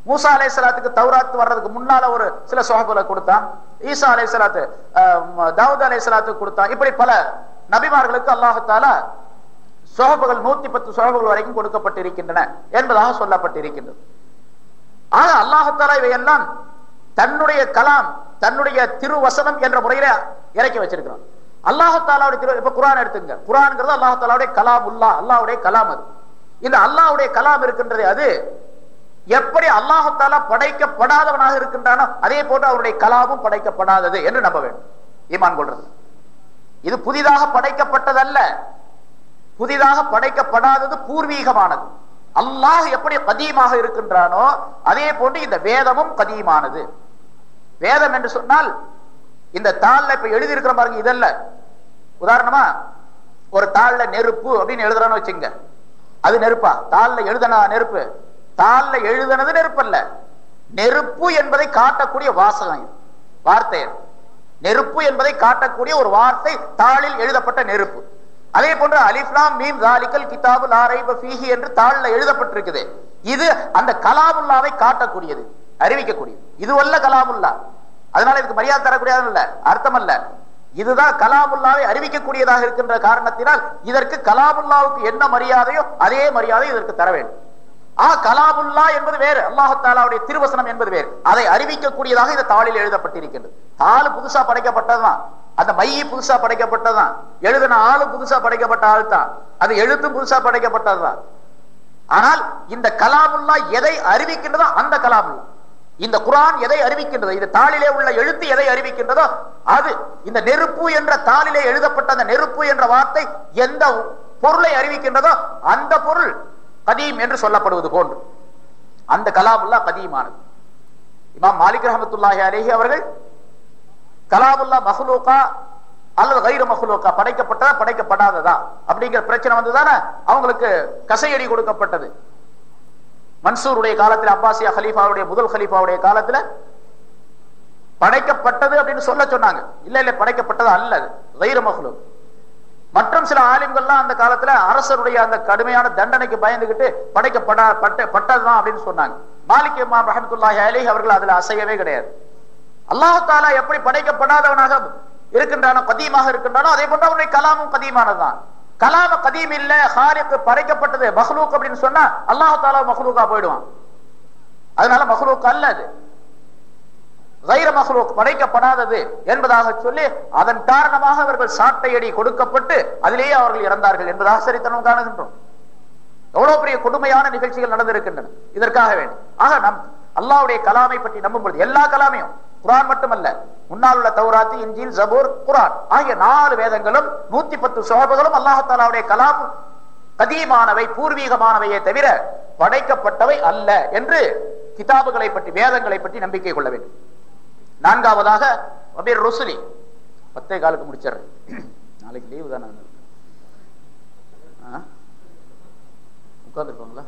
மூசா அலை சலாத்துக்கு தௌராத்து வர்றதுக்கு முன்னால ஒரு சில சுகபுகளை கொடுத்தான். ஈசா அலை சலாத்து தாவூத் அலை சலாத்துக்கு கொடுத்தான். இப்படி பல நபிமார்களுக்கு அல்லாஹால சுகபுகள் நூத்தி பத்து சுகபுகள் வரைக்கும் கொடுக்கப்பட்டிருக்கின்றன என்பதாக சொல்லப்பட்டிருக்கின்றது. ஆக அல்லாஹாலா இவையெல்லாம் தன்னுடைய கலாம் தன்னுடைய திருவசனம் என்ற முறையில இறக்கி வச்சிருக்கிறான். அல்லாஹாலாவுடைய திரு இப்ப குரான் எடுத்துங்க குரான்ங்கிறது அல்லாஹாலாவுடைய கலாம் உல்லா அல்லாவுடைய கலாம் அது. இந்த அல்லாவுடைய கலாம் இருக்கின்றது அது எப்படி அல்லாஹாலா படைக்கப்படாதவனாக இருக்கின்றானோ அதே போன்று அவருடைய கலாமும் படைக்கப்படாதது என்று நம்ப வேண்டும். ஈமான் கொள்றது. இது புதிதாக படைக்கப்பட்டதல்ல. புதிதாக படைக்கப்படாதது பூர்வீகமானது. அல்லாஹ் எப்படி கதீமாக இருக்கின்றானோ அதே போன்று இந்த வேதமும் கதீமானது. வேதம் என்று சொன்னால் இந்த தாள்ல இப்ப எழுதி இருக்கிற பாருங்க இதல்ல. உதாரணமா ஒரு தாள்ல நெருப்பு அப்படின்னு எழுதுறான்னு வச்சுங்க அது நெருப்பா? தாள்ல எழுதனா நெருப்பு. தாள்ல எழுதுனது நெருப்பு அல்ல நெருப்பு என்பதை காட்டக்கூடிய வாசகம் வார்த்தை நெருப்பு என்பதை காட்டக்கூடிய ஒரு வார்த்தை தாளில் எழுதப்பட்ட நெருப்பு. அதே போன்று அலிஃப்லாம் மீம் ஜாலிக்கல் கிதாபு லாரைப ஃபீஹி என்று தாளில் எழுதப்பட்டிருக்குது. இது அந்த கலாமுல்லாவை காட்டக்கூடியது அறிவிக்கக்கூடியது. இதுவல்ல கலாமுல்லா. அதனால இதுக்கு மரியாதை தரக்கூடியது இல்ல அர்த்தம் அல்ல இதுதான் கலாமுல்லாவை அறிவிக்கக்கூடியதாக இருக்கின்ற காரணத்தினால் இதற்கு கலாமுல்லாவுக்கு என்ன மரியாதையோ அதே மரியாதை இதற்கு தர வேண்டும். ஆ கலாமுல்லா என்பது வேறு. அல்லாஹாலாவுடைய திருவசனம் என்பது வேறு. அதை அறிவிக்கக்கூடியதாக இந்த தாளில் எழுதப்பட்டிருக்கின்றது. தாள் புதுசா படைக்கப்பட்டதுதான். அந்த மைய புதுசா படைக்கப்பட்டதுதான். எழுதின ஆளு புதுசா படைக்கப்பட்ட ஆள் தான் அது எழுத்தும் புதுசா படைக்கப்பட்டதுதான். ஆனால் இந்த கலாமுல்லா எதை அறிவிக்கின்றதோ அந்த கலாமுல்லா. இந்த குரான் எதை அறிவிக்கின்றதோ இந்த தாளிலே உள்ள எழுத்து எதை அறிவிக்கின்றதோ அது இந்த நெருப்பு என்ற தாளிலே எழுதப்பட்ட அந்த நெருப்பு என்ற வார்த்தை எந்த பொருளை அறிவிக்கின்றதோ அந்த பொருள் கதீம் என்று சொல்லப்படுவது போன்று. அந்த கலாமுல்லா கதீமானது. இமாம் மாலிக் ரஹமத்துல்லாஹி அலேஹி அவர்கள் கலாமுல்லா மஹ்லூகா அல்லது கைர மஹ்லூகா படைக்கப்பட்டதா படைக்கப்படாததா? அப்படிங்கிற பிரச்சனை வந்துதானே அவங்களுக்கு கசையடி கொடுக்கப்பட்டது. மன்சூருடைய காலத்தில் அப்பாசியா ஹலீஃபாவுடைய முதல் ஹலீஃபாவுடைய காலத்துல படைக்கப்பட்டது அப்படின்னு சொல்ல சொன்னாங்க. இல்ல இல்ல படைக்கப்பட்டது அல்ல. வைர மகளு மற்றும் சில ஆலிம்கள்லாம் அந்த காலத்துல அரசருடைய அந்த கடுமையான தண்டனைக்கு பயந்துகிட்டு படைக்கப்பட பட்ட பட்டதுதான் அப்படின்னு சொன்னாங்க. மாலிக் இமாம் ரஹமத்துல்லாஹி அலி அவர்கள் அதுல அசையவே கிடையாது. அல்லாஹ் தாலா எப்படி படைக்கப்படாதவனாக இருக்கின்றானோ கதீமாக இருக்கின்றானோ அதே போன்ற அவருடைய கலாமும் கதீமானதுதான். கலாம கதீம் இல்ல ஹாரிக்கு படைக்கப்பட்டது மஹ்லூக் அப்படின்னு சொன்னா அல்லாஹ் தாலா மஹ்லூக்கா போயிடுவான். அதனால மஹ்லூக் அல்ல அது. வைர மஹ்லூக் படைக்கப்படாதது என்பதாக சொல்லி அதன் காரணமாக அவர்கள் சாட்டையடி கொடுக்கப்பட்டு அதிலேயே அவர்கள் இறந்தார்கள் என்பதாக சரித்தனம் காணுகின்றோம். எவ்வளவு பெரிய கொடுமையான நிகழ்ச்சிகள் நடந்திருக்கின்றன. இதற்காக வேண்டும் ஆக நம் அல்லாவுடைய கலாமை பற்றி நம்பும் பொழுது எல்லா கலாமையும் குரான் மட்டுமல்ல முன்னால் உள்ள தௌராத்து இஞ்சில் ஜபூர் குரான் ஆகிய நாலு வேதங்களும் நூத்தி பத்து சோபகளும் அல்லாஹாலாவுடைய கலாம் கதீமானவை பூர்வீகமானவையே தவிர படைக்கப்பட்டவை அல்ல என்று கிதாபுகளை பற்றி வேதங்களை பற்றி நம்பிக்கை கொள்ள வேண்டும். நான்காவதாக வபீர் ருசுலி. பத்தே காலுக்கு முடிச்சிடுறேன். நாளைக்கு லீவு தானே உட்காந்துருப்பாங்களா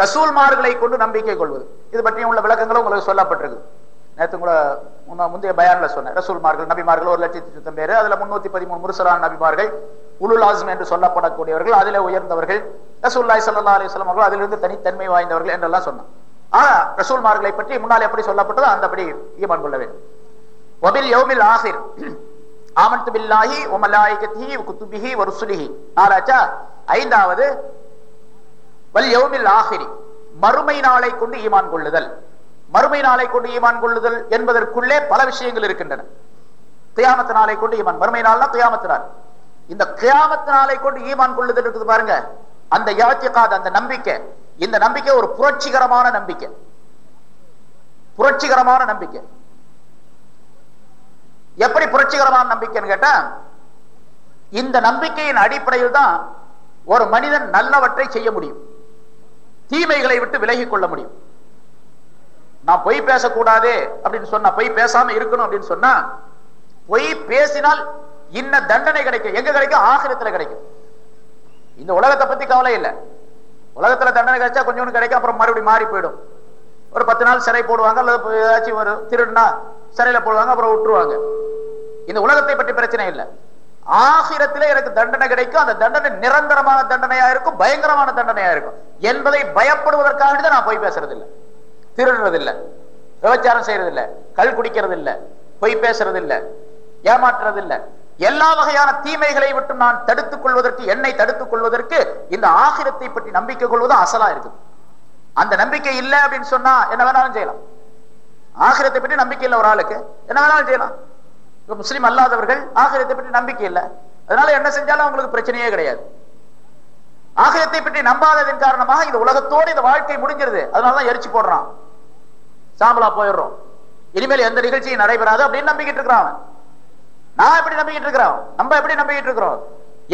ரசூல்மார்களை கொண்டு நம்பிக்கை கொள்வது. இது பற்றியும் உள்ள விளக்கங்களும் உங்களுக்கு சொல்லப்பட்டிருக்கு. நேற்று கூட முன்ன- முந்தைய பயானில் சொன்னேன். ரசூல்மார்கள் நபிமார்கள் ஒரு லட்சத்தி சுத்தம் பேர். அதுல முன்னூத்தி பதிமூணு முருசலான் நபிமார்கள் உலுல் ஆசம் என்று சொல்லப்படக்கூடியவர்கள் அதிலே உயர்ந்தவர்கள். ரசூல்லாய் சல்லா அலிஸ்லாம் அவர்கள் அதிலிருந்து தனித்தன்மை வாய்ந்தவர்கள் என்றெல்லாம் சொன்னான். ஆனால் ரசூல்மார்களை பற்றி முன்னால் எப்படி சொல்லப்பட்டதோ அந்தபடி ஈமான் கொள்ள வேண்டும். வபில் யோமில் ஆஹிர் ஆமன்து பில்லாஹி வ குத்துபிஹி வருசுலிஹி ருசுலிஹி. நாலாச்சா ஐந்தாவது வல் யோமில் ஆஹிரி மறுமை நாளை கொண்டு ஈமான் கொள்ளுதல். மறுமை நாளை கொண்டு ஈமான் கொள்ளுதல் என்பதற்குள்ளே பல விஷயங்கள் இருக்கின்றன. கியாமத்து நாளை கொண்டு ஈமான். மறுமை நாள்னா கியாமத்து நாள். இந்த கியாமத்து நாளை கொண்டு ஈமான் கொள்ளுதல் இருக்குது பாருங்க. அந்த யாத்தியக்காத அந்த நம்பிக்கை. இந்த நம்பிக்கை ஒரு புரட்சிகரமான நம்பிக்கை. புரட்சிகரமான நம்பிக்கை. எப்படி புரட்சிகரமான நம்பிக்கைன்னு கேட்டா இந்த நம்பிக்கையின் அடிப்படையில் தான் ஒரு மனிதன் நல்லவற்றை செய்ய முடியும். தீமைகளை விட்டு விலகிக் கொள்ள முடியும். நான் பொய் பேசக்கூடாது அப்படின்னு சொன்னா பொய் பேசாம இருக்கணும் அப்படின்னு சொன்னா பொய் பேசினால் இன்ன தண்டனை கிடைக்கும். எங்க கிடைக்கும்? ஆகிரத்துல கிடைக்கும். இந்த உலகத்தை பத்தி கவலை இல்லை. உலகத்துல தண்டனை கிடைச்சா கொஞ்சம் கிடைக்கும் அப்புறம் மறுபடியும் மாறி போயிடும். ஒரு பத்து நாள் சிறை போடுவாங்க அல்லது ஏதாச்சும் ஒரு திருடுனா சிறையில போடுவாங்க அப்புறம் விட்டுருவாங்க. இந்த உலகத்தை பற்றி பிரச்சனை இல்லை. ஆகிரத்திலே எனக்கு தண்டனை கிடைக்கும். அந்த தண்டனை நிரந்தரமான தண்டனையா இருக்கும் பயங்கரமான தண்டனையா இருக்கும். என்பதை பயப்படுவதற்காக தான் நான் போய் பேசுறது இல்லை திருடுறதில்ல. விபச்சாரம் செய்யறது இல்ல கல் குடிக்கிறது இல்ல பொய் பேசுறது இல்ல எல்லா வகையான தீமைகளை விட்டு நான் தடுத்துக் கொள்வதற்கு என்னை தடுத்துக் கொள்வதற்கு இந்த ஆகிரத்தை பற்றி நம்பிக்கை கொள்வது அசலா இருக்குது. அந்த நம்பிக்கை இல்லை அப்படின்னு சொன்னா என்ன வேணாலும் செய்யலாம். ஆகிரத்தை பற்றி நம்பிக்கை இல்லை ஒரு ஆளுக்கு. என்ன வேணாலும் செய்யலாம். இப்ப முஸ்லிம் அல்லாதவர்கள் ஆகிரத்தை பற்றி நம்பிக்கை இல்லை. அதனால என்ன செஞ்சாலும் அவங்களுக்கு பிரச்சனையே கிடையாது. ஆகிரத்தை பற்றி நம்பாததன் காரணமாக இந்த உலகத்தோடு இந்த வாழ்க்கை முடிஞ்சிருது. அதனாலதான் எரிச்சு போடுறான். சாம்பலா போயிடுறோம். இனிமேல் எந்த நிகழ்ச்சியும் நடைபெறாது அப்படின்னு நம்பிக்கிட்டு இருக்கிறான் நான் எப்படி நம்பிக்கிட்டு இருக்கிறோம் நம்ம எப்படி நம்பிக்கிட்டு இருக்கிறோம்?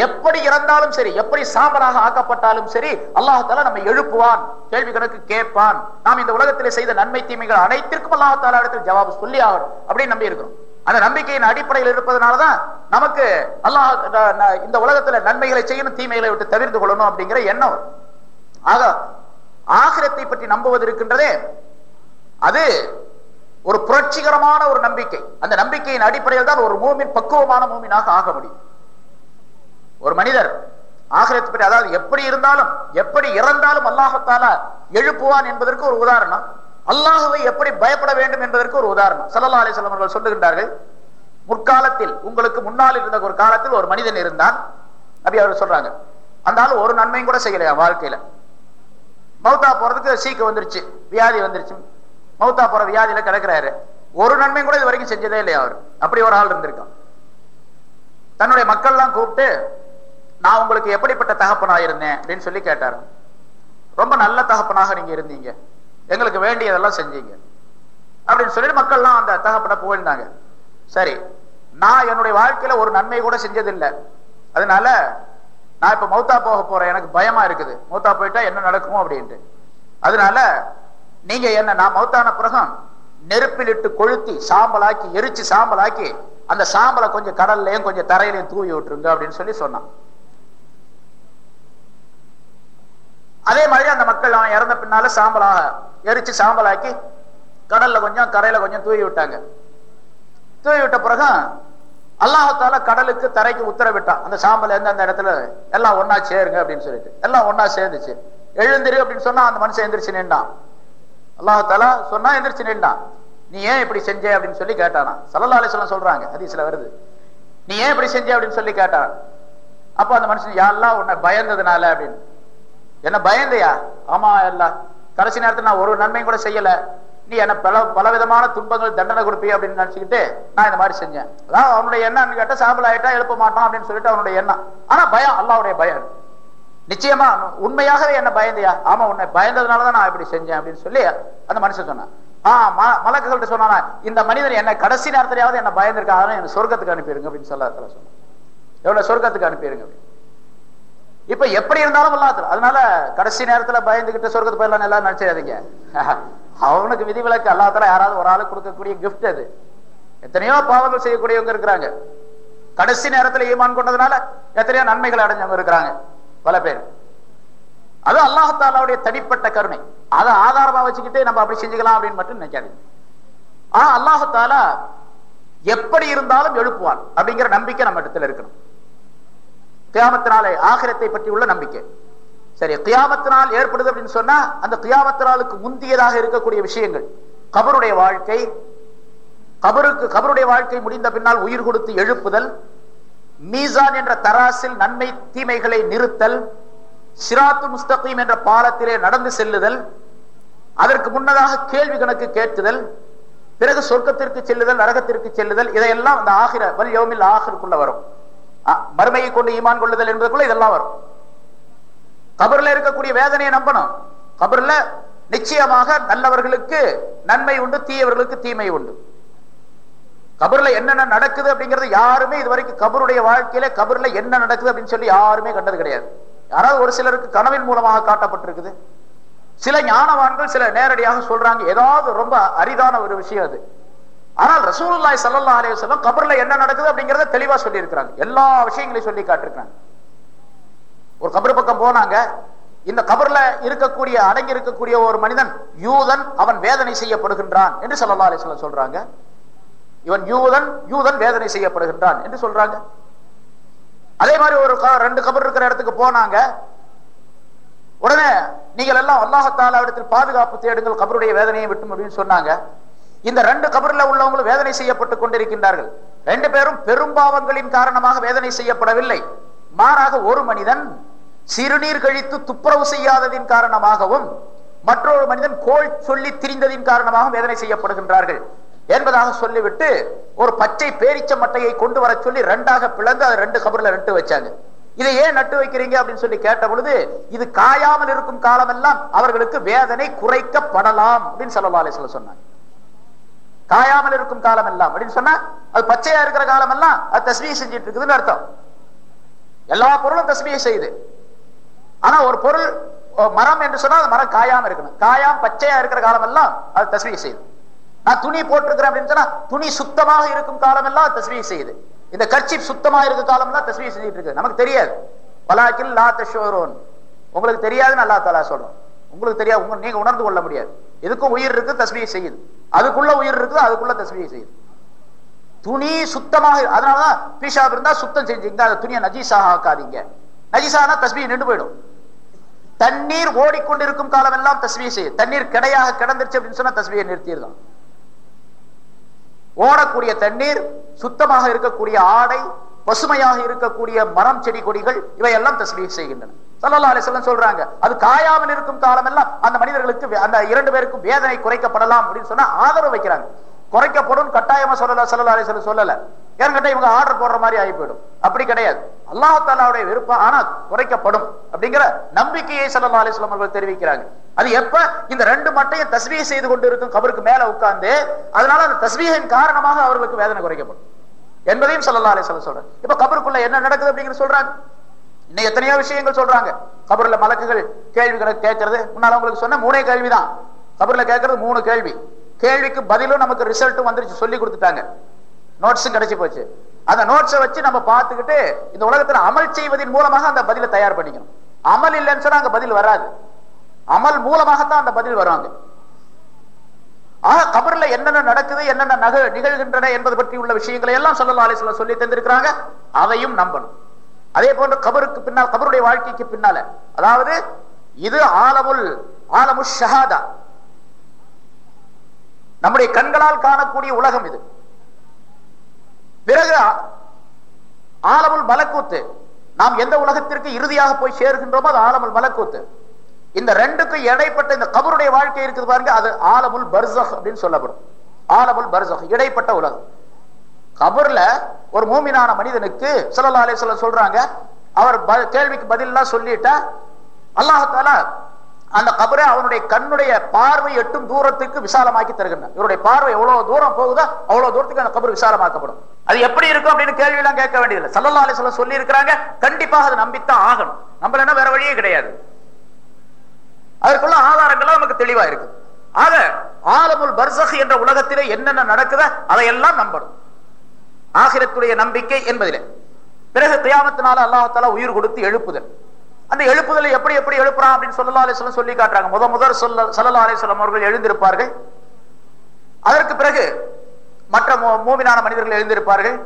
எப்படி இறந்தாலும் சரி எப்படி சாம்பலாக ஆக்கப்பட்டாலும் சரி அல்லாஹால நம்ம எழுப்புவான் கேள்வி கணக்கு கேட்பான். நாம் இந்த உலகத்திலே செய்த நன்மை தீமைகள் அனைத்திற்கும் அல்லாஹால இடத்தில் ஜவாபு சொல்லி ஆகணும் அப்படின்னு நம்பி இருக்கிறோம். அந்த நம்பிக்கையின் அடிப்படையில் இருப்பதனாலதான் நமக்கு அல்லாஹ் இந்த உலகத்துல நன்மைகளை செய்யணும் தீமைகளை விட்டு தவிர்த்து கொள்ளணும் அப்படிங்கிற எண்ணம். ஆக ஆகிரத்தை பற்றி நம்புவது இருக்கின்றதே அது ஒரு புரட்சிகரமான ஒரு நம்பிக்கை. அந்த நம்பிக்கையின் அடிப்படையில் தான் ஒரு மூமின் பக்குவமான மூமினாக ஆக முடியும். ஒரு மனிதர் ஆகிரத்தை பற்றி அதாவது எப்படி இருந்தாலும் எப்படி இறந்தாலும் அல்லாஹத்தால எழுப்புவான் என்பதற்கு ஒரு உதாரணம். அல்லாஹுவை எப்படி பயப்பட வேண்டும் என்பதற்கு ஒரு உதாரணம். சல்லா அலைஹி வஸல்லம் அவர்கள் சொல்லுகின்றார்கள் முற்காலத்தில் உங்களுக்கு முன்னால் இருந்த ஒரு காலத்தில் ஒரு மனிதன் இருந்தான். அப்படி அவர் சொல்றாங்க அந்த ஆள் ஒரு நன்மையும் கூட செய்யலையா வாழ்க்கையில. மௌத்தா போறதுக்கு சீக்கு வந்துருச்சு வியாதி வந்துருச்சு. மௌத்தா போற வியாதியில கிடக்குறாரு. ஒரு நன்மையும் கூட இது வரைக்கும் செஞ்சதே இல்லையா அவர்? அப்படி ஒரு ஆள் இருந்திருக்கான். தன்னுடைய மக்கள்லாம் கூப்பிட்டு நான் உங்களுக்கு எப்படிப்பட்ட தகப்பனா இருந்தேன் அப்படின்னு சொல்லி கேட்டாரு. ரொம்ப நல்ல தகப்பனாக நீங்க இருந்தீங்க. எங்களுக்கு வேண்டியதெல்லாம் செஞ்சீங்க. அப்படின்னு சொல்லி மக்கள்லாம் அந்த தகப்பனை புகழ்ந்தாங்க. சரி நான் என்னுடைய வாழ்க்கையில ஒரு நன்மை கூட செஞ்சதில்லை. அதனால நான் இப்ப மௌத்தா போக போறேன். எனக்கு பயமா இருக்குது. மௌத்தா போயிட்டா என்ன நடக்குமோ அப்படின்ட்டு. அதனால நீங்க என்ன நான் மௌத்தான பிறகும் நெருப்பிலிட்டு கொளுத்தி சாம்பலாக்கி எரிச்சு சாம்பலாக்கி அந்த சாம்பலை கொஞ்சம் கடல்லையும் கொஞ்சம் தரையிலையும் தூவி விட்டுருங்க அப்படின்னு சொல்லி சொன்னான். அதே மாதிரி அந்த மக்கள் அவன் இறந்த பின்னால சாம்பலாக எரிச்சு சாம்பலாக்கி கடல்ல கொஞ்சம் கரையில கொஞ்சம் தூவி விட்டாங்க. தூவி விட்ட பிறகு அல்லாஹால கடலுக்கு தரைக்கு உத்தரவிட்டான். அந்த சாம்பல் எந்த அந்த இடத்துல எல்லாம் ஒன்னா சேருங்க அப்படின்னு சொல்லிட்டு. எல்லாம் ஒன்னா சேர்ந்துச்சு. எழுந்திரு அப்படின்னு சொன்னா அந்த மனுஷன் எந்திரிச்சு நின்றான். அல்லாஹால சொன்னா எந்திரிச்சு நின்றான் நீ ஏன் இப்படி செஞ்ச அப்படின்னு சொல்லி கேட்டானா சல்லல்லா அலிஸ்லாம் சொல்றாங்க ஹதீஸ்ல வருது. நீ ஏன் இப்படி செஞ்ச அப்படின்னு சொல்லி கேட்டான் அப்ப அந்த மனுஷன் யாரெல்லாம் உன்னை பயந்ததுனால அப்படின்னு. என்ன பயந்தையா? ஆமா எல்லாம் கடைசி நேரத்தில் நான் ஒரு நன்மையும் கூட செய்யல. நீ என்ன பல பலவிதமான துன்பங்கள் தண்டனை கொடுப்பீ அப்படின்னு நினைச்சுக்கிட்டு நான் இந்த மாதிரி செஞ்சேன். அதான் அவனுடைய எண்ணம் கேட்டா சாம்பல் ஆயிட்டா எழுப்ப மாட்டான் அப்படின்னு சொல்லிட்டு அவனுடைய எண்ணம். ஆனா பயம் அல்லாவுடைய பயம். நிச்சயமா உண்மையாகவே என்ன பயந்தியா? ஆமா உன்னை பயந்ததுனாலதான் நான் இப்படி செஞ்சேன் அப்படின்னு சொல்லி அந்த மனுஷன் சொன்னான். ஆஹ் மலக்குகள்கிட்ட சொன்னானா இந்த மனிதன் என்ன கடைசி நேரத்திலேயாவது என்ன பயந்திருக்காங்க என்ன சொர்க்கத்துக்கு அனுப்பிடுங்க அப்படின்னு சொல்ல சொன்னான். எவ்வளவு சொர்க்கத்துக்கு அனுப்பிடுங்க இப்ப எப்படி இருந்தாலும் எல்லாத்துல அதனால கடைசி நேரத்துல பயந்துகிட்டு சொர்க்கத்து போயிடலாம் எல்லாம் நினைச்சிடாதீங்க. அவனுக்கு விதிவிலக்கு எல்லாத்துல யாராவது ஒரு ஆளு கொடுக்கக்கூடிய கிஃப்ட் அது. எத்தனையோ பாவங்கள் செய்யக்கூடியவங்க இருக்கிறாங்க. கடைசி நேரத்துல ஈமான் கொண்டதுனால எத்தனையோ நன்மைகள் அடைஞ்சவங்க இருக்கிறாங்க. பல பேர். அது அல்லாஹாலாவுடைய தனிப்பட்ட கருணை. அதை ஆதாரமா வச்சுக்கிட்டே நம்ம அப்படி செஞ்சுக்கலாம் அப்படின்னு மட்டும் நினைக்காதீங்க. ஆனா அல்லாஹாலா எப்படி இருந்தாலும் எழுப்புவான் அப்படிங்கிற நம்பிக்கை நம்ம இடத்துல இருக்கணும். கியாமத்தினாலே ஆகிரத்தை பற்றி உள்ள நம்பிக்கை. சரி கியாமத்தினால் ஏற்படுது அப்படின்னு சொன்னா அந்த கியாமத்தினாலுக்கு முந்தியதாக இருக்கக்கூடிய விஷயங்கள். கபருடைய வாழ்க்கை கபருக்கு கபருடைய வாழ்க்கை முடிந்த பின்னால் உயிர் கொடுத்து எழுப்புதல் மீசான் என்ற தராசில் நன்மை தீமைகளை நிறுத்தல் சிராத்து முஸ்தகீம் என்ற பாலத்திலே நடந்து செல்லுதல் அதற்கு முன்னதாக கேள்வி கணக்கு கேட்டுதல் பிறகு சொர்க்கத்திற்கு செல்லுதல் நரகத்திற்கு செல்லுதல் இதையெல்லாம் அந்த ஆகிர வல் யோமில் ஆகிருக்குள்ள வரும். மறுமையை கொண்டு ஈமான் கொள்ளுதல் என்பதுக்குள்ள இதெல்லாம் வரும். கபர்ல இருக்கக்கூடிய வேதனையை நம்பணும். கபர்ல நிச்சயமாக நல்லவர்களுக்கு நன்மை உண்டு தீயவர்களுக்கு தீமை உண்டு. கபர்ல என்னென்ன நடக்குது அப்படிங்கிறது யாருமே இது வரைக்கும் கபருடைய வாழ்க்கையில கபர்ல என்ன நடக்குது அப்படின்னு சொல்லி யாருமே கண்டது கிடையாது. யாராவது ஒரு சிலருக்கு கனவின் மூலமாக காட்டப்பட்டிருக்குது. சில ஞானவான்கள் சில நேரடியாக சொல்றாங்க ஏதாவது ரொம்ப அரிதான ஒரு விஷயம் அது. ஆனால் ரசூல்லாய் சல்லா அலி வல்லம் கபர்ல என்ன நடக்குது அப்படிங்கறத தெளிவா சொல்லி இருக்கிறாங்க எல்லா விஷயங்களையும் சொல்லி காட்டிருக்காங்க ஒரு கபர் பக்கம் போனாங்க. இந்த கபர்ல இருக்கக்கூடிய அடங்கி இருக்கக்கூடிய ஒரு மனிதன் யூதன் அவன் வேதனை செய்யப்படுகின்றான் என்று சல்லா அலிஸ்லாம் சொல்றாங்க. இவன் யூதன் யூதன் வேதனை செய்யப்படுகின்றான் என்று சொல்றாங்க. அதே மாதிரி ஒரு ரெண்டு கபர் இருக்கிற இடத்துக்கு போனாங்க. உடனே நீங்கள் எல்லாம் அல்லாஹத்தாலாவிடத்தில் பாதுகாப்பு தேடுங்கள் கபருடைய வேதனையை விட்டு அப்படின்னு சொன்னாங்க. இந்த ரெண்டு கபர்ல உள்ளவங்களும் வேதனை செய்யப்பட்டு கொண்டிருக்கின்றார்கள். ரெண்டு பேரும் பெரும்பாவங்களின் காரணமாக வேதனை செய்யப்படவில்லை. மாறாக ஒரு மனிதன் சிறுநீர் கழித்து துப்புரவு செய்யாததின் காரணமாகவும் மற்றொரு மனிதன் கோல் சொல்லி திரிந்ததின் காரணமாக வேதனை செய்யப்படுகின்றார்கள். என்பதாக சொல்லிவிட்டு ஒரு பச்சை பேரிச்ச மட்டையை கொண்டு வர சொல்லி ரெண்டாக பிளந்து அதை ரெண்டு கபர்ல நட்டு வச்சாங்க. இதை ஏன் நட்டு வைக்கிறீங்க அப்படின்னு சொல்லி கேட்ட பொழுது இது காயாமல் இருக்கும் காலம் எல்லாம் அவர்களுக்கு வேதனை குறைக்கப்படலாம் அப்படின்னு சொல்லலா சொல்ல சொன்னாங்க. காயாமல் இருக்கும் காலம் எல்லாம் அப்படின்னு சொன்னா அது பச்சையா இருக்கிற காலம் எல்லாம் அது தஸ்மியை செஞ்சிட்டு இருக்குதுன்னு அர்த்தம். எல்லா பொருளும் தஸ்மியை செய்யுது. ஆனா ஒரு பொருள் மரம் என்று சொன்னா அது மரம் காயாம இருக்கணும். காயாம் பச்சையா இருக்கிற காலம் எல்லாம் அது தஸ்மியை செய்யுது. நான் துணி போட்டிருக்கிறேன் அப்படின்னு சொன்னா துணி சுத்தமாக இருக்கும் காலம் எல்லாம் அது செய்யுது. இந்த கர்ச்சிப் சுத்தமாக இருக்கும் காலம் எல்லாம் தஸ்பீஹ் செஞ்சுட்டு இருக்கு நமக்கு தெரியாது. பலாக்கில் லா தஷோரோன். உங்களுக்கு தெரியாதுன்னு அல்லா தலா சொல்றோம் உங்களுக்கு தெரியாது. உங்க நீங்க உணர்ந்து கொள்ள முடியாது. எதுக்கும் உயிர் இருக்கு தஸ்மீ செய்யுது. அதுக்குள்ள உயிர் இருக்குது அதுக்குள்ள தஸ்மீ செய்யுது. துணி சுத்தமாக அதனாலதான் பீஷாப் இருந்தா சுத்தம் செஞ்சீங்க. அந்த துணியை நஜீசாக ஆக்காதீங்க. நஜீசானா தஸ்மீ நின்று போயிடும். தண்ணீர் ஓடிக்கொண்டிருக்கும் காலம் எல்லாம் தஸ்மீ செய்யும் தண்ணீர் கிடையாக கிடந்துருச்சு அப்படின்னு சொன்னா தஸ்மியை நிறுத்திடலாம். ஓடக்கூடிய தண்ணீர் சுத்தமாக இருக்கக்கூடிய ஆடை பசுமையாக இருக்கக்கூடிய மரம் செடி கொடிகள் இவையெல்லாம் தஸ்பீஹ் செய்கின்றன. சல்லல்லாஹு அலைஹி சொல்றாங்க அது காயாமல் இருக்கும் காலம் எல்லாம் அந்த மனிதர்களுக்கு அந்த இரண்டு பேருக்கும் வேதனை குறைக்கப்படலாம் அப்படின்னு சொன்னா ஆதரவு வைக்கிறாங்க. குறைக்கப்படும் கட்டாயமா சொல்லல சல்லா அலைஹி சொல்லல. கேட்டா இவங்க ஆர்டர் போடுற மாதிரி ஆகி போயிடும். அப்படி கிடையாது. அல்லாஹ் தாலாவுடைய விருப்பம் ஆனா குறைக்கப்படும் அப்படிங்கிற நம்பிக்கையை சல்லல்லாஹு அலிஸ்லாம் அவர்கள் தெரிவிக்கிறாங்க. அது எப்ப? இந்த ரெண்டு மட்டையும் தஸ்பீஹ் செய்து கொண்டு இருக்கும் கபருக்கு மேல உட்கார்ந்து அதனால அந்த தஸ்பீஹின் காரணமாக அவர்களுக்கு வேதனை குறைக்கப்படும். என்பதையும் சல்லல்லாஹு அலைஹி வஸல்லம் சொல்றாங்க. இப்ப கபருக்குள்ள என்ன நடக்குது அப்படிங்கிற சொல்றாங்க. இன்னும் எத்தனையோ விஷயங்கள் சொல்றாங்க. கபர்ல மலக்குகள் கேள்விகளை கேட்கறது முன்னால உங்களுக்கு சொன்ன மூணே கேள்விதான். கபர்ல கேட்கறது மூணு கேள்வி. கேள்விக்கு பதிலும் நமக்கு ரிசல்ட்டும் வந்துருச்சு சொல்லி கொடுத்துட்டாங்க. நோட்ஸும் கிடைச்சு போச்சு. அந்த நோட்ஸை வச்சு நம்ம பார்த்துக்கிட்டு இந்த உலகத்தில் அமல் செய்வதன் மூலமாக அந்த பதிலை தயார் பண்ணிக்கணும். அமல் இல்லைன்னு சொன்னா அங்க பதில் வராது. அமல் மூலமாகத்தான் அந்த பதில் வருவாங்க ஆக கபர்ல என்னென்ன நடக்குது என்னென்ன நக நிகழ்கின்றன என்பது பற்றி உள்ள விஷயங்களை எல்லாம் சொல்லலாம் அலிஸ்லாம் சொல்லி தந்திருக்கிறாங்க. அதையும் நம்பணும். அதே போன்று கபருக்கு பின்னால் கபருடைய வாழ்க்கைக்கு பின்னால அதாவது இது ஆலமுல் ஆலமு ஷஹாதா நம்முடைய கண்களால் காணக்கூடிய உலகம் இது. பிறகு ஆலமுல் மலக்கூத்து நாம் எந்த உலகத்திற்கு இறுதியாக போய் சேர்கின்றோமோ அது ஆலமுல் மலக்கூத்து. இந்த ரெண்டுக்கும் இடைப்பட்ட இந்த கபருடைய வாழ்க்கை இருக்குது பாருங்க அது ஆலமுல் பர்சக் அப்படின்னு சொல்லப்படும். ஆலமுல் பர்சக் இடைப்பட்ட உலகம். கபர்ல ஒரு மூமினான மனிதனுக்கு ஸல்லல்லாஹு சொல்ல சொல்றாங்க அவர் ப- கேள்விக்கு பதிலெல்லாம் சொல்லிட்டா அல்லாஹால அந்த கபரை அவனுடைய கண்ணுடைய பார்வை எட்டும் தூரத்துக்கு விசாலமாக்கி தருகின்றான் இவருடைய பார்வை எவ்வளவு தூரம் போகுதோ அவ்வளவு தூரத்துக்கு அந்த கபர் விசாலமாக்கப்படும். அது எப்படி இருக்கும் அப்படின்னு கேள்வி எல்லாம் கேட்க வேண்டியதில்லை. சல்லல்லா அலைஹி சொல்ல சொல்லி இருக்கிறாங்க கண்டிப்பாக அது நம்பித்தான் ஆகணும். நம்மள வேற வழியே கிடையாது. அதற்குள்ள ஆதாரங்கள்லாம் நமக்கு தெளிவா இருக்கு. ஆக ஆலமுல் பர்சக் என்ற உலகத்திலே என்னென்ன நடக்குதோ அதையெல்லாம் நம்பணும். ஆகிரத்துடைய நம்பிக்கை என்பதிலே. பிறகு தியாமத்தினால அல்லாஹால உயிர் கொடுத்து எழுப்புதல். அந்த எழுப்புதலை எப்படி எப்படி எழுப்புறான் அப்படின்னு சொல்லலா அலிஸ்லாம் சொல்லி காட்டுறாங்க. முத முதல் சொல்ல சல்லா அலிஸ்லாம் அவர்கள் எழுந்திருப்பார்கள். அதற்கு பிறகு மற்ற மூவினான மூமினான மனிதர்கள் எழுந்திருப்பார்கள்.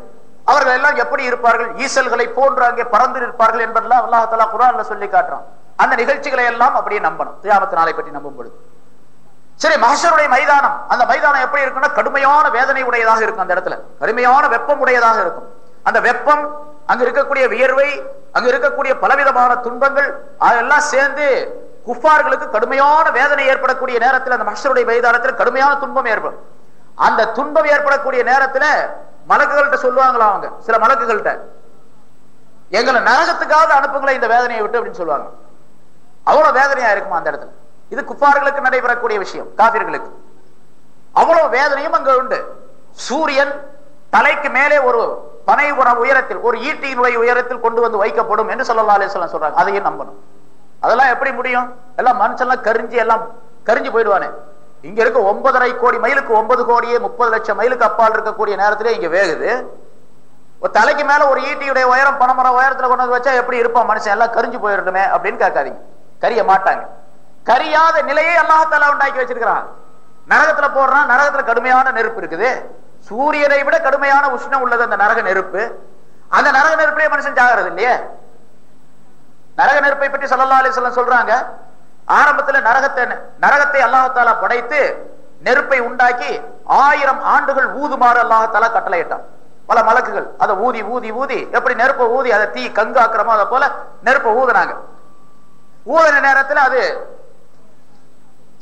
அவர்கள் எல்லாம் எப்படி இருப்பார்கள்? ஈசல்களை போன்று அங்கே பறந்து இருப்பார்கள் என்பதெல்லாம் அல்லாஹாலா குரான்ல சொல்லி காட்டுறான். அந்த நிகழ்ச்சிகளை எல்லாம் அப்படியே நம்பணும். தியாமத்து நாளை பற்றி நம்பும் பொழுது. சரி மகசருடைய மைதானம். அந்த மைதானம் எப்படி இருக்குன்னா கடுமையான வேதனை உடையதாக இருக்கும் அந்த இடத்துல. கடுமையான வெப்பம் உடையதாக இருக்கும். அந்த வெப்பம் அங்க இருக்கக்கூடிய வியர்வை அங்க இருக்கக்கூடிய பலவிதமான துன்பங்கள் அதெல்லாம் சேர்ந்து குஃபார்களுக்கு கடுமையான வேதனை ஏற்படக்கூடிய நேரத்தில் அந்த மஷருடைய மைதானத்தில் கடுமையான துன்பம் ஏற்படும். அந்த துன்பம் ஏற்படக்கூடிய நேரத்துல மலக்குகள்கிட்ட சொல்லுவாங்களா அவங்க சில மலக்குகள்கிட்ட. எங்களை நரகத்துக்காவது அனுப்புங்களேன் இந்த வேதனையை விட்டு அப்படின்னு சொல்லுவாங்க. அவ்வளவு வேதனையா இருக்குமா அந்த இடத்துல? இது குப்பார்களுக்கு நடைபெறக்கூடிய விஷயம் காபிர்களுக்கு. அவ்வளவு வேதனையும் அங்க உண்டு. சூரியன் தலைக்கு மேலே ஒரு பனை உர உயரத்தில் ஒரு ஈட்டியினுடைய உயரத்தில் கொண்டு வந்து வைக்கப்படும் என்று சொல்லலாம் அலிஸ்லாம் சொல்றாங்க. அதையும் நம்பணும். அதெல்லாம் எப்படி முடியும்? எல்லாம் மனுஷன்லாம் கரிஞ்சு எல்லாம் கரிஞ்சு போயிடுவானே. இங்க இருக்க ஒன்பதரை கோடி மைலுக்கு ஒன்பது கோடியே முப்பது லட்சம் மைலுக்கு அப்பால் இருக்கக்கூடிய நேரத்திலே இங்க வேகுது. ஒரு தலைக்கு மேல ஒரு ஈட்டியுடைய உயரம் பணமரம் உயரத்துல கொண்டு வந்து வச்சா எப்படி இருப்பான் மனுஷன்? எல்லாம் கரிஞ்சு போயிடணுமே அப்படின்னு கேட்காதீங்க. கரிய மாட்டாங்க. கரியாத நிலையை அல்லாஹால உண்டாக்கி வச்சிருக்கிறான். நரகத்துல போடுறான் நரகத்துல கடுமையான நெருப்பு இருக்குது. சூரியனை விட கடுமையான உஷ்ணம் உள்ளது அந்த நரக நெருப்பு. அந்த நரக நெருப்பிலே மனுஷன் ஜாகிறது இல்லையே? நரக நெருப்பை பற்றி சல்லல்லா அலிஸ்லாம் சொல்றாங்க. ஆரம்பத்துல நரகத்தை நரகத்தை அல்லாஹாலா படைத்து நெருப்பை உண்டாக்கி ஆயிரம் ஆண்டுகள் ஊதுமாறு அல்லாஹாலா கட்டளையிட்டான். பல மலக்குகள் அதை ஊதி ஊதி ஊதி எப்படி நெருப்பை ஊதி அதை தீ கங்கு ஆக்கிரமோ அதை போல நெருப்பை ஊதுனாங்க. ஊதின நேரத்துல அது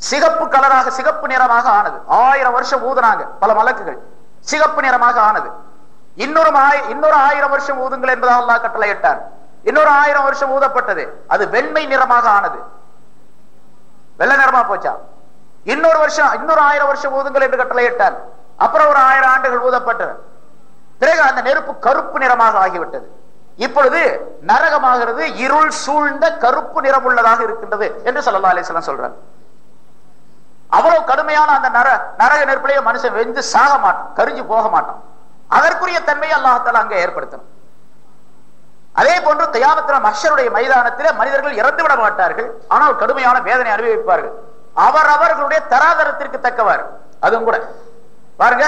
சிகப்பு கலராக சிகப்பு நிறமாக ஆனது. ஆயிரம் வருஷம் ஊதுனாங்க பல மலக்குகள். சிகப்பு நிறமாக ஆனது. இன்னொரு இன்னொரு ஆயிரம் வருஷம் ஊதுங்கள் என்பதாக அல்லா கட்டளையிட்டார் இன்னொரு ஆயிரம் வருஷம் ஊதப்பட்டது. அது வெண்மை நிறமாக ஆனது. வெள்ளை நிறமா போச்சா? இன்னொரு வருஷம் இன்னொரு ஆயிரம் வருஷம் ஊதுங்கள் என்று கட்டளையிட்டார் அப்புறம் ஒரு ஆயிரம் ஆண்டுகள் ஊதப்பட்டது பிறகு அந்த நெருப்பு கருப்பு நிறமாக ஆகிவிட்டது. இப்பொழுது நரகமாகிறது இருள் சூழ்ந்த கருப்பு நிறம் உள்ளதாக இருக்கின்றது என்று சல்லா அலிஸ்லாம் சொல்றாங்க அவ்வளவு கடுமையான அந்த நர நரக நெருப்பிலேயே மனுஷன் வெந்து சாக மாட்டான் கரிஞ்சு போக மாட்டான். அதற்குரிய தன்மையை அல்லாஹத்தால் அங்கே ஏற்படுத்தணும். அதே போன்று தியாமத்தின மஷருடைய மைதானத்திலே மனிதர்கள் இறந்து விட மாட்டார்கள் ஆனால் கடுமையான வேதனை அனுபவிப்பார்கள். அவர் அவர்களுடைய தராதரத்திற்கு தக்கவாறு. அதுவும் கூட பாருங்க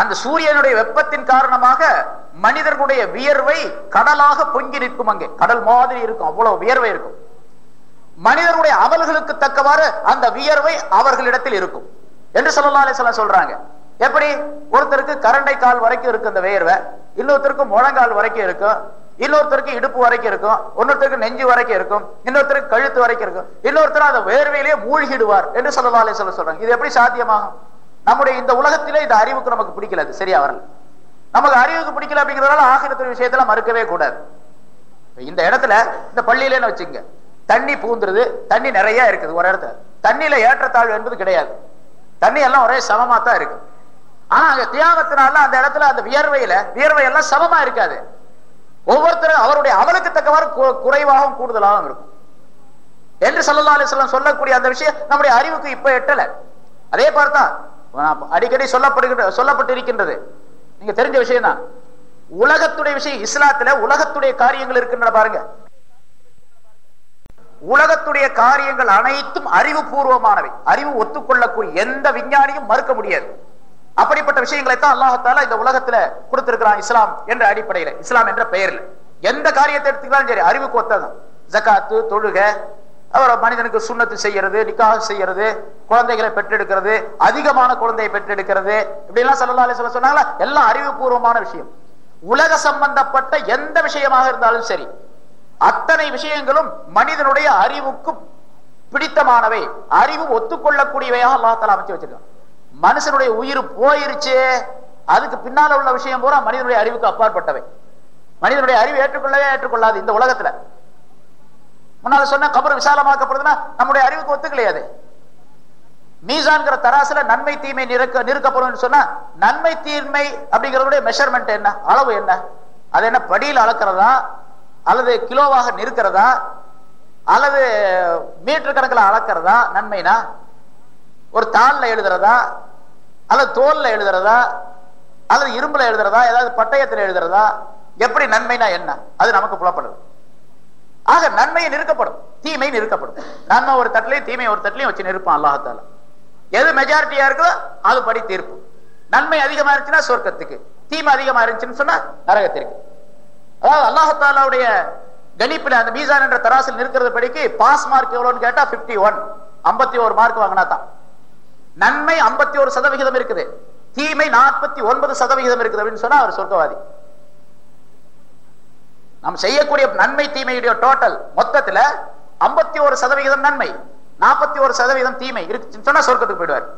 அந்த சூரியனுடைய வெப்பத்தின் காரணமாக மனிதர்களுடைய வியர்வை கடலாக பொங்கி நிற்கும் அங்கே. கடல் மாதிரி இருக்கும் அவ்வளவு வியர்வை இருக்கும். மனிதருடைய அமல்களுக்கு தக்கவாறு அந்த வியர்வை அவர்களிடத்தில் இருக்கும். என்று சொல்லலாம் சொல்ல சொல்றாங்க. எப்படி? ஒருத்தருக்கு கரண்டை கால் வரைக்கும் இருக்கு அந்த வியர்வை இன்னொருத்தருக்கு முழங்கால் வரைக்கும் இருக்கும் இன்னொருத்தருக்கு இடுப்பு வரைக்கும் இருக்கும் இன்னொருத்தருக்கு நெஞ்சு வரைக்கும் இருக்கும் இன்னொருத்தருக்கு கழுத்து வரைக்கும் இருக்கும் இன்னொருத்தர் அந்த வேர்வையிலேயே மூழ்கிடுவார் என்று சொல்லலாம் சொல்ல சொல்றாங்க. இது எப்படி சாத்தியமாகும்? நம்முடைய இந்த உலகத்திலே இந்த அறிவுக்கு நமக்கு பிடிக்கல அது சரியா வரல. நமக்கு அறிவுக்கு பிடிக்கல அப்படிங்கிறதால ஆகிரத்தின் விஷயத்துல மறுக்கவே கூடாது. இந்த இடத்துல இந்த பள்ளியிலேன்னு வச்சுங்க தண்ணி பூந்துருது தண்ணி நிறைய இருக்குது ஒரு இடத்துல. தண்ணியில ஏற்றத்தாழ்வு என்பது கிடையாது. தண்ணி எல்லாம் ஒரே சமமா தான் இருக்கு. ஆனா அங்க தியாகத்தினால அந்த இடத்துல அந்த வியர்வையில வியர்வை எல்லாம் சமமா இருக்காது. ஒவ்வொருத்தரும் அவருடைய அவளுக்கு தக்கவாறு குறைவாகவும் கூடுதலாகவும் இருக்கும். என்று சல்லா அலிஸ்லாம் சொல்லக்கூடிய அந்த விஷயம் நம்முடைய அறிவுக்கு இப்ப எட்டல. அதே பார்த்தான். அடிக்கடி சொல்லப்படுகின்ற சொல்லப்பட்டிருக்கின்றது. நீங்க தெரிஞ்ச விஷயம் தான் உலகத்துடைய விஷயம் இஸ்லாத்துல உலகத்துடைய காரியங்கள் இருக்கின்றன பாருங்க. உலகத்துடைய காரியங்கள் அனைத்தும் அறிவுபூர்வமானவை. அறிவு ஒத்துக்கொள்ளக்கூடிய எந்த விஞ்ஞானியும் மறுக்க முடியாது. அப்படிப்பட்ட விஷயங்களை தான் அல்லாஹால இந்த உலகத்துல கொடுத்திருக்கிறான் இஸ்லாம் என்ற அடிப்படையில. இஸ்லாம் என்ற பெயர்ல. எந்த காரியத்தை எடுத்துக்கலாம் சரி அறிவுக்கு ஒத்ததான் ஜக்காத்து தொழுக அவர் மனிதனுக்கு சுண்ணத்து செய்யறது நிக்காக செய்யறது குழந்தைகளை பெற்றெடுக்கிறது அதிகமான குழந்தையை பெற்றெடுக்கிறது. இப்படி எல்லாம் சொல்ல சொன்னாங்களா? எல்லாம் அறிவுபூர்வமான விஷயம். உலக சம்பந்தப்பட்ட எந்த விஷயமாக இருந்தாலும் சரி அத்தனை விஷயங்களும் மனிதனுடைய அறிவுக்கு பிடித்தமானவை. அறிவு ஒத்துக்கொள்ளக்கூடியவையாக அல்லாத்தால அமைச்சு வச்சிருக்கான். மனுஷனுடைய உயிர் போயிருச்சே. அதுக்கு பின்னால உள்ள விஷயம் பூரா மனிதனுடைய அறிவுக்கு அப்பாற்பட்டவை. மனிதனுடைய அறிவு ஏற்றுக்கொள்ளவே ஏற்றுக்கொள்ளாது இந்த உலகத்துல. முன்னால சொன்ன கபர் விசாலமாக்கப்படுதுன்னா நம்முடைய அறிவுக்கு ஒத்துக்கலையாது மீசான்கிற தராசுல நன்மை தீமை நிறக்க நிறுக்கப்படும் சொன்னா நன்மை தீர்மை அப்படிங்கறதுடைய மெஷர்மெண்ட் என்ன? அளவு என்ன? அது என்ன படியில் அளக்கிறதா? அல்லது கிலோவாக நிற்கிறதா? அல்லது மீட்டர் கணக்கில் அளக்கிறதா? நன்மைனா? ஒரு தாள்ல எழுதுறதா? அல்லது தோல்ல எழுதுறதா? அல்லது இரும்புல எழுதுறதா? ஏதாவது பட்டயத்தில் எழுதுறதா? எப்படி நன்மைனா என்ன? அது நமக்கு புலப்படுது. ஆக நன்மையை நிறுக்கப்படும். தீமை நிறுக்கப்படும். நன்மை ஒரு தட்டிலையும் தீமை ஒரு தட்டிலையும் வச்சு நிற்பான் அல்லாஹால எது மெஜாரிட்டியா இருக்குதோ அது படி தீர்ப்பு நன்மை அதிகமா இருந்துச்சுன்னா சொர்க்கத்துக்கு. தீமை அதிகமா இருந்துச்சுன்னு சொன்னா நரகத்திற்கு. அதாவது அல்லாஹாலாவுடைய கணிப்புல அந்த மீசான் என்ற தராசில் நிற்கிறது படிக்கு பாஸ் மார்க் எவ்வளவுன்னு கேட்டா பிப்டி ஒன் ஐம்பத்தி ஒரு மார்க் வாங்கினா தான் நன்மை ஐம்பத்தி ஒரு சதவிகிதம் இருக்குது. தீமை நாற்பத்தி ஒன்பது சதவிகிதம் இருக்குது அப்படின்னு சொன்னா அவர் சொர்க்கவாதி. நாம் செய்யக்கூடிய நன்மை தீமையுடைய டோட்டல் மொத்தத்துல ஐம்பத்தி ஒரு சதவிகிதம் நன்மை நாற்பத்தி ஒரு சதவீதம் தீமை இருக்குன்னு சொன்னா சொர்க்கத்துக்கு போயிடுவார்.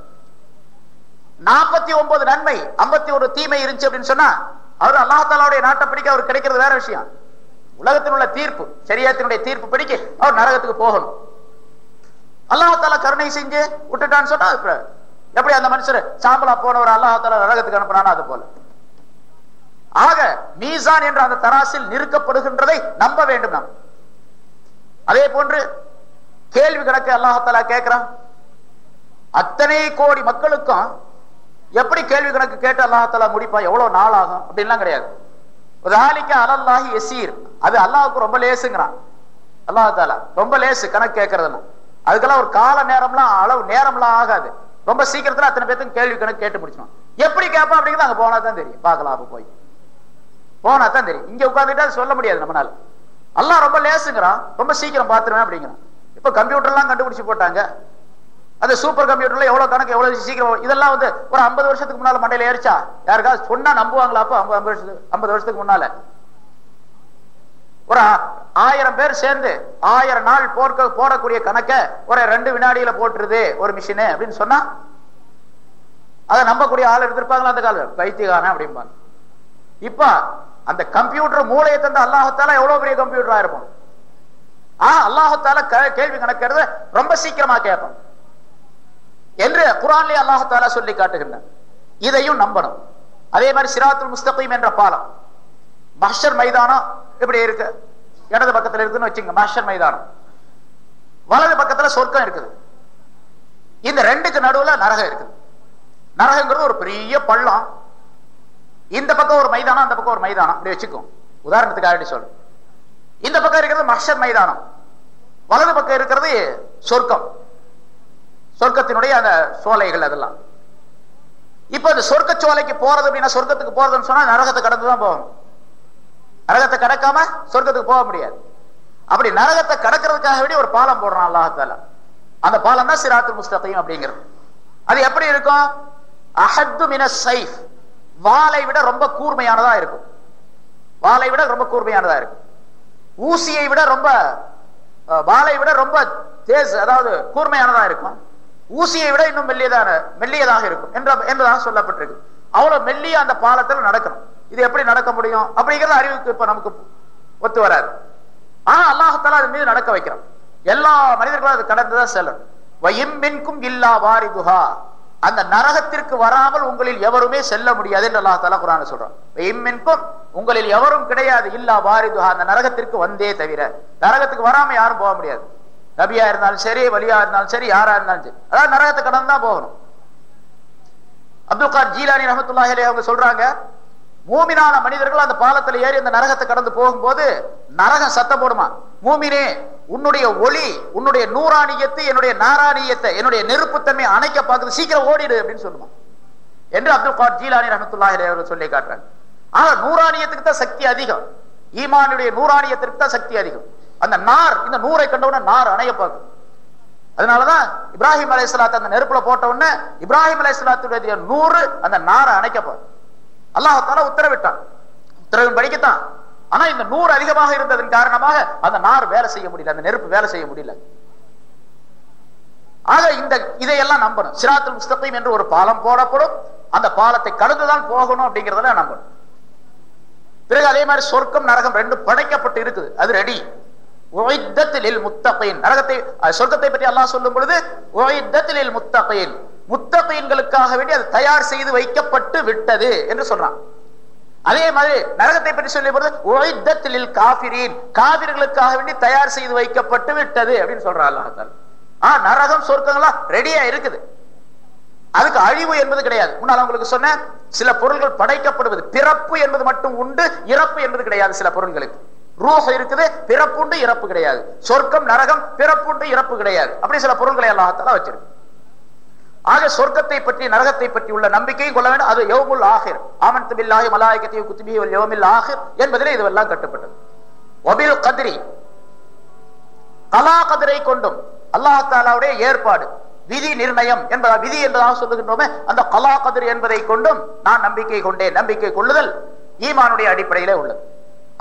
நாற்பத்தி ஒன்பது நன்மை ஐம்பத்தி ஒரு தீமை இருந்துச்சு அப்படின்னு சொன்னா அவர் அல்லாஹாலாவுடைய நாட்டை பிடிக்க அவர் கிடைக்கிறது வேற விஷயம். உலகத்தில் உள்ள தீர்ப்பு சரியத்தினுடைய தீர்ப்பு பிடிக்க அவர் நரகத்துக்கு போகணும். அல்லாஹால கருணை செஞ்சு விட்டுட்டான்னு சொன்னா எப்படி அந்த மனுஷர் சாம்பலா போனவர் அல்லாஹால நரகத்துக்கு அனுப்புறானா அது போல. ஆக மீசான் என்ற அந்த தராசில் நிறுக்கப்படுகின்றதை நம்ப வேண்டும் நாம். அதே போன்று கேள்வி கணக்கு அல்லாஹால கேட்கிறான். அத்தனை கோடி மக்களுக்கும் எப்படி கேள்வி கணக்கு கேட்டு அல்லாஹால முடிப்பா எவ்வளவு நாள் ஆகும்? அப்படின்லாம் கிடையாது. ராலிக்க அலல்லாஹி எசீர் அது அல்லாஹுக்கு ரொம்ப லேசுங்கிறான். அல்லாஹால ரொம்ப லேசு கணக்கு கேட்கறதுன்னு. அதுக்கெல்லாம் ஒரு கால நேரம்லாம் அளவு நேரம்லாம் ஆகாது. ரொம்ப சீக்கிரத்துல அத்தனை பேர்த்துக்கு கேள்வி கணக்கு கேட்டு முடிச்சிடும் எப்படி கேட்பான் அப்படிங்கிறது அங்க போனா தான் தெரியும். பார்க்கலாம் அப்ப போய். போனா தான் தெரியும். இங்க உட்காந்துட்டா சொல்ல முடியாது நம்மளால எல்லாம் ரொம்ப லேசுங்கிறான். ரொம்ப சீக்கிரம் பாத்துருவேன் அப்படிங்கிறான். இப்ப கம்ப்யூட்டர்லாம் கண்டுபிடிச்சு போட்டாங்க. அந்த சூப்பர் கம்ப்யூட்டர்ல எவ்வளவு கணக்கு எவ்வளவு சீக்கிரம் இதெல்லாம் வந்து ஒரு ஐம்பது வருஷத்துக்கு முன்னால மண்டையில ஏறிச்சா? யாருக்காவது சொன்னா நம்புவாங்களா அப்போ? ஐம்பது வருஷத்துக்கு ஐம்பது வருஷத்துக்கு முன்னால. ஒரு ஆயிரம் பேர் சேர்ந்து ஆயிரம் நாள் போர்க்க போடக்கூடிய கணக்க ஒரு ரெண்டு வினாடியில போட்டுருது ஒரு மிஷினு அப்படின்னு சொன்னா அதை நம்பக்கூடிய ஆள் எடுத்திருப்பாங்களா அந்த கால பைத்தியகாரன் அப்படிம்பாங்க. இப்ப அந்த கம்ப்யூட்டர் மூளையை தந்த அல்லாஹத்தால எவ்வளவு பெரிய கம்ப்யூட்டரா இருப்போம் ஆஹ் அல்லாஹத்தால கேள்வி கணக்கிறது ரொம்ப சீக்கிரமா கேட்போம் என்று குரான்லே அல்லாஹால சொல்லி காட்டுகின்றான். இதையும் நம்பணும். அதே மாதிரி சிராத்துல் முஸ்தகீம் என்ற பாலம். மஹர் மைதானம் இப்படி இருக்கு? இடது பக்கத்துல இருக்குன்னு வச்சுங்க மஹ்ஷர் மைதானம். வலது பக்கத்துல சொர்க்கம் இருக்குது. இந்த ரெண்டுக்கு நடுவுல நரகம் இருக்குது. நரகங்கிறது ஒரு பெரிய பள்ளம். இந்த பக்கம் ஒரு மைதானம் அந்த பக்கம் ஒரு மைதானம். அப்படி வச்சுக்கோ உதாரணத்துக்காக சொல்லு. இந்த பக்கம் இருக்கிறது மஹ்ஷர் மைதானம். வலது பக்கம் இருக்கிறது சொர்க்கம். சொர்க்கத்தினுடைய அந்த சோலைகள் அதெல்லாம். இப்ப இந்த சொர்க்க சோலைக்கு போறது அப்படின்னா சொர்க்கத்துக்கு போறதுன்னு சொன்னா நரகத்தை கடந்து தான் போகணும். நரகத்தை கடக்காம சொர்க்கத்துக்கு போக முடியாது. அப்படி நரகத்தை கடக்கிறதுக்காக வேண்டிய ஒரு பாலம் போடுறான் அல்லாஹால அந்த பாலம் தான் சிராத்து முஸ்தகையும் அப்படிங்கிறது. அது எப்படி இருக்கும்? அஹத்து மின சைஃப். வாளை விட ரொம்ப கூர்மையானதா இருக்கும். வாளை விட ரொம்ப கூர்மையானதா இருக்கும். ஊசியை விட ரொம்ப வாளை விட ரொம்ப தேஸ் அதாவது கூர்மையானதா இருக்கும். ஊசியை விட இன்னும் மெல்லியதான மெல்லியதாக இருக்கும் என்ற என்பதாக சொல்லப்பட்டிருக்கு. அவ்வளவு மெல்லிய அந்த பாலத்தில் நடக்கணும். இது எப்படி நடக்க முடியும்? அப்படிங்கிறது அறிவுக்கு இப்ப நமக்கு ஒத்து வராது. ஆனா அல்லாஹத்தால அது மீது நடக்க வைக்கிறோம் எல்லா மனிதர்களும் அது கடந்துதான் செல்லும். வயிம்மின்கும் இல்லா வாரிதுஹா. அந்த நரகத்திற்கு வராமல் உங்களில் எவருமே செல்ல முடியாது என்று அல்லாஹ் தாலா குரான் சொல்றான். வயிம்மின்கும் உங்களில் எவரும் கிடையாது இல்லா வாரிதுஹா. அந்த நரகத்திற்கு வந்தே தவிர. நரகத்துக்கு வராம யாரும் போக முடியாது. நபியா இருந்தாலும் சரி வலியா இருந்தாலும் சரி யாரா இருந்தாலும் சரி. அதாவது நரகத்தை கடந்து தான் போகணும். அப்துல் கார் ஜீலானி ரஹமத்துல்லாஹி அவங்க சொல்றாங்க மூமினான மனிதர்கள் அந்த பாலத்துல ஏறி அந்த நரகத்தை கடந்து போகும்போது நரகம் சத்தம் போடுமா? மூமினே உன்னுடைய ஒளி உன்னுடைய நூறாணியத்தை என்னுடைய நாராணியத்தை என்னுடைய நெருப்புத்தன்மை அணைக்க பார்க்குது. சீக்கிரம் ஓடிடு அப்படின்னு சொல்லுமா? என்று அப்துல் கார் ஜீலானி ரஹமத்துல்லாஹி அலைஹி அவர்கள் சொல்லி காட்டுறாங்க. ஆனா நூறாணியத்துக்கு தான் சக்தி அதிகம். ஈமானுடைய நூறாணியத்திற்கு தான் சக்தி அதிகம். அந்த நார் இந்த நூரை கண்டவுடனே நார் அணைய பார்க்கும் அதனாலதான் இப்ராஹிம் அலைஹிஸ்ஸலாத்தை அந்த நெருப்புல போட்ட உடனே இப்ராஹிம் அலைஹிஸ்ஸலாத்துடைய நூறு அந்த நாரை அணைக்கப்போம் அல்லாஹால உத்தரவிட்டான். உத்தரவின் படிக்கத்தான் ஆனா இந்த நூறு அதிகமாக இருந்ததன் காரணமாக அந்த நார் வேலை செய்ய முடியல அந்த நெருப்பு வேலை செய்ய முடியல. ஆக இந்த இதையெல்லாம் நம்பணும். சிராத்தில் முஸ்தகீம் என்று ஒரு பாலம் போடப்படும். அந்த பாலத்தை கடந்துதான் போகணும் அப்படிங்கறதெல்லாம் நம்பணும். பிறகு அதே மாதிரி சொர்க்கம் நரகம் ரெண்டும் படைக்கப்பட்டு இருக்குது. அது ரெடி நரகத்தை சொர்க்கத்தை பற்றி அல்லாஹ் சொல்லும் பொழுது முத்தகையின் முத்தகையின்களுக்காக வேண்டி அது தயார் செய்து வைக்கப்பட்டு விட்டது என்று சொல்றான். அதே மாதிரி நரகத்தை பற்றி சொல்லும் பொழுது காபிரின் காபிரீன் வேண்டி தயார் செய்து வைக்கப்பட்டு விட்டது அப்படின்னு சொல்றான் அல்லாஹால் நரகம் சொர்க்கங்களா ரெடியா இருக்குது. அதுக்கு அழிவு என்பது கிடையாது. முன்னால் உங்களுக்கு சொன்ன சில பொருள்கள் படைக்கப்படுவது பிறப்பு என்பது மட்டும் உண்டு இறப்பு என்பது கிடையாது சில பொருள்களுக்கு. ரூஹ் இருக்குது பிறப்புண்டு இறப்பு கிடையாது. சொர்க்கம் நரகம் பிறப்புண்டு இறப்பு கிடையாது. அப்படி சில பொருள்களை அல்லாஹத்தால வச்சிருக்கு. ஆக சொர்க்கத்தை பற்றி நரகத்தை பற்றி உள்ள நம்பிக்கையும் கொள்ள வேண்டும். அது யோமுல் ஆகிர். ஆமன் பில்லாஹி மலாயிகத்தி குத்துபி யோமில் ஆகிர் என்பதிலே இதுவெல்லாம் கட்டுப்பட்டது. ஒபில் கதிரி. கலா கதிரை கொண்டும் அல்லாஹாலாவுடைய ஏற்பாடு விதி நிர்ணயம் என்பதா விதி என்பதாக சொல்லுகின்றோமே அந்த கலா கதிர் என்பதை கொண்டும் நான் நம்பிக்கை கொண்டேன். நம்பிக்கை கொள்ளுதல் ஈமானுடைய அடிப்படையிலே உள்ளது.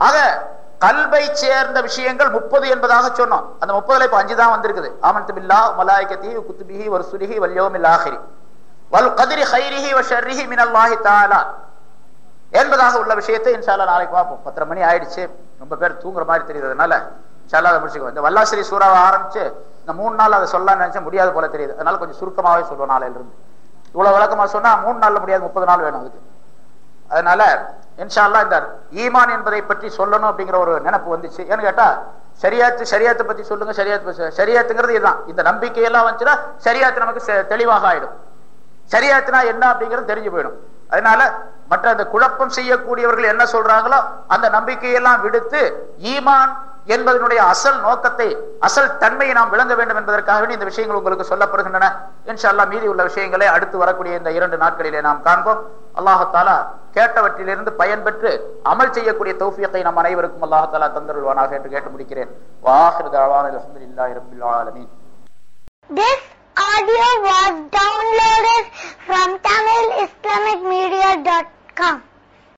ஆக கல்வை சேர்ந்த விஷயங்கள் முப்பது என்பதாக சொன்னோம். அந்த முப்பதுல இப்ப அஞ்சு தான் வந்திருக்குது. ஆமன் பில்லா மலாய்கத்தி குத்துபிஹி ஒரு சுலிஹி வல்யோமில் ஆஹிரி வல் கதிரி ஹைரிஹி வ ஷர்ரிஹி மினல்லாஹி தாலா என்பதாக உள்ள விஷயத்தை இன்ஷால்லா நாளைக்கு பார்ப்போம். பத்தரை மணி ஆயிடுச்சு. ரொம்ப பேர் தூங்குற மாதிரி தெரியுறதுனால இன்ஷால்லா அதை முடிச்சுக்கோ. இந்த வல்லாசிரி சூறாவை ஆரம்பிச்சு இந்த மூணு நாள் அதை சொல்லலாம்னு நினைச்சா முடியாத போல தெரியுது. அதனால கொஞ்சம் சுருக்கமாவே சொல்லுவோம் நாளையில இருந்து இவ்வளவு விளக்கமா சொன்னா மூணு நாள்ல முடியாது முப்பது நாள் வேணும் அதுக்கு. அதனால இன்ஷால்லா இந்த ஈமான் என்பதை பற்றி சொல்லணும் அப்படிங்கிற ஒரு நினப்பு வந்துச்சு. ஏன்னு கேட்டா சரியாத்து சரியாத்தை பத்தி சொல்லுங்க சரியாத்து சரியாத்துங்கிறது இதுதான். இந்த நம்பிக்கையெல்லாம் வந்துச்சுன்னா சரியாத்து நமக்கு தெளிவாக ஆயிடும். சரியாத்துனா என்ன அப்படிங்கிறது தெரிஞ்சு போயிடும். அதனால மற்ற அந்த குழப்பம் செய்யக்கூடியவர்கள் என்ன சொல்றாங்களோ அந்த நம்பிக்கையெல்லாம் விடுத்து ஈமான் என்பதனுடைய அசல் நோக்கத்தை அசல் தன்மையை நாம் விளங்க வேண்டும் என்பதற்காகவே இந்த விஷயங்கள் உங்களுக்கு சொல்லப்படுகின்றன. இன்ஷால்லா மீதி உள்ள விஷயங்களை அடுத்து வரக்கூடிய இந்த இரண்டு நாட்களிலே நாம் காண்போம். அல்லாஹாலா கேட்டவற்றிலிருந்து பயன்பெற்று அமல் செய்யக்கூடிய தௌஃபியத்தை நம் அனைவருக்கும் அல்லாஹாலா தந்தருள்வானாக என்று கேட்டு முடிக்கிறேன். This audio was downloaded from tamilislaamicmedia.com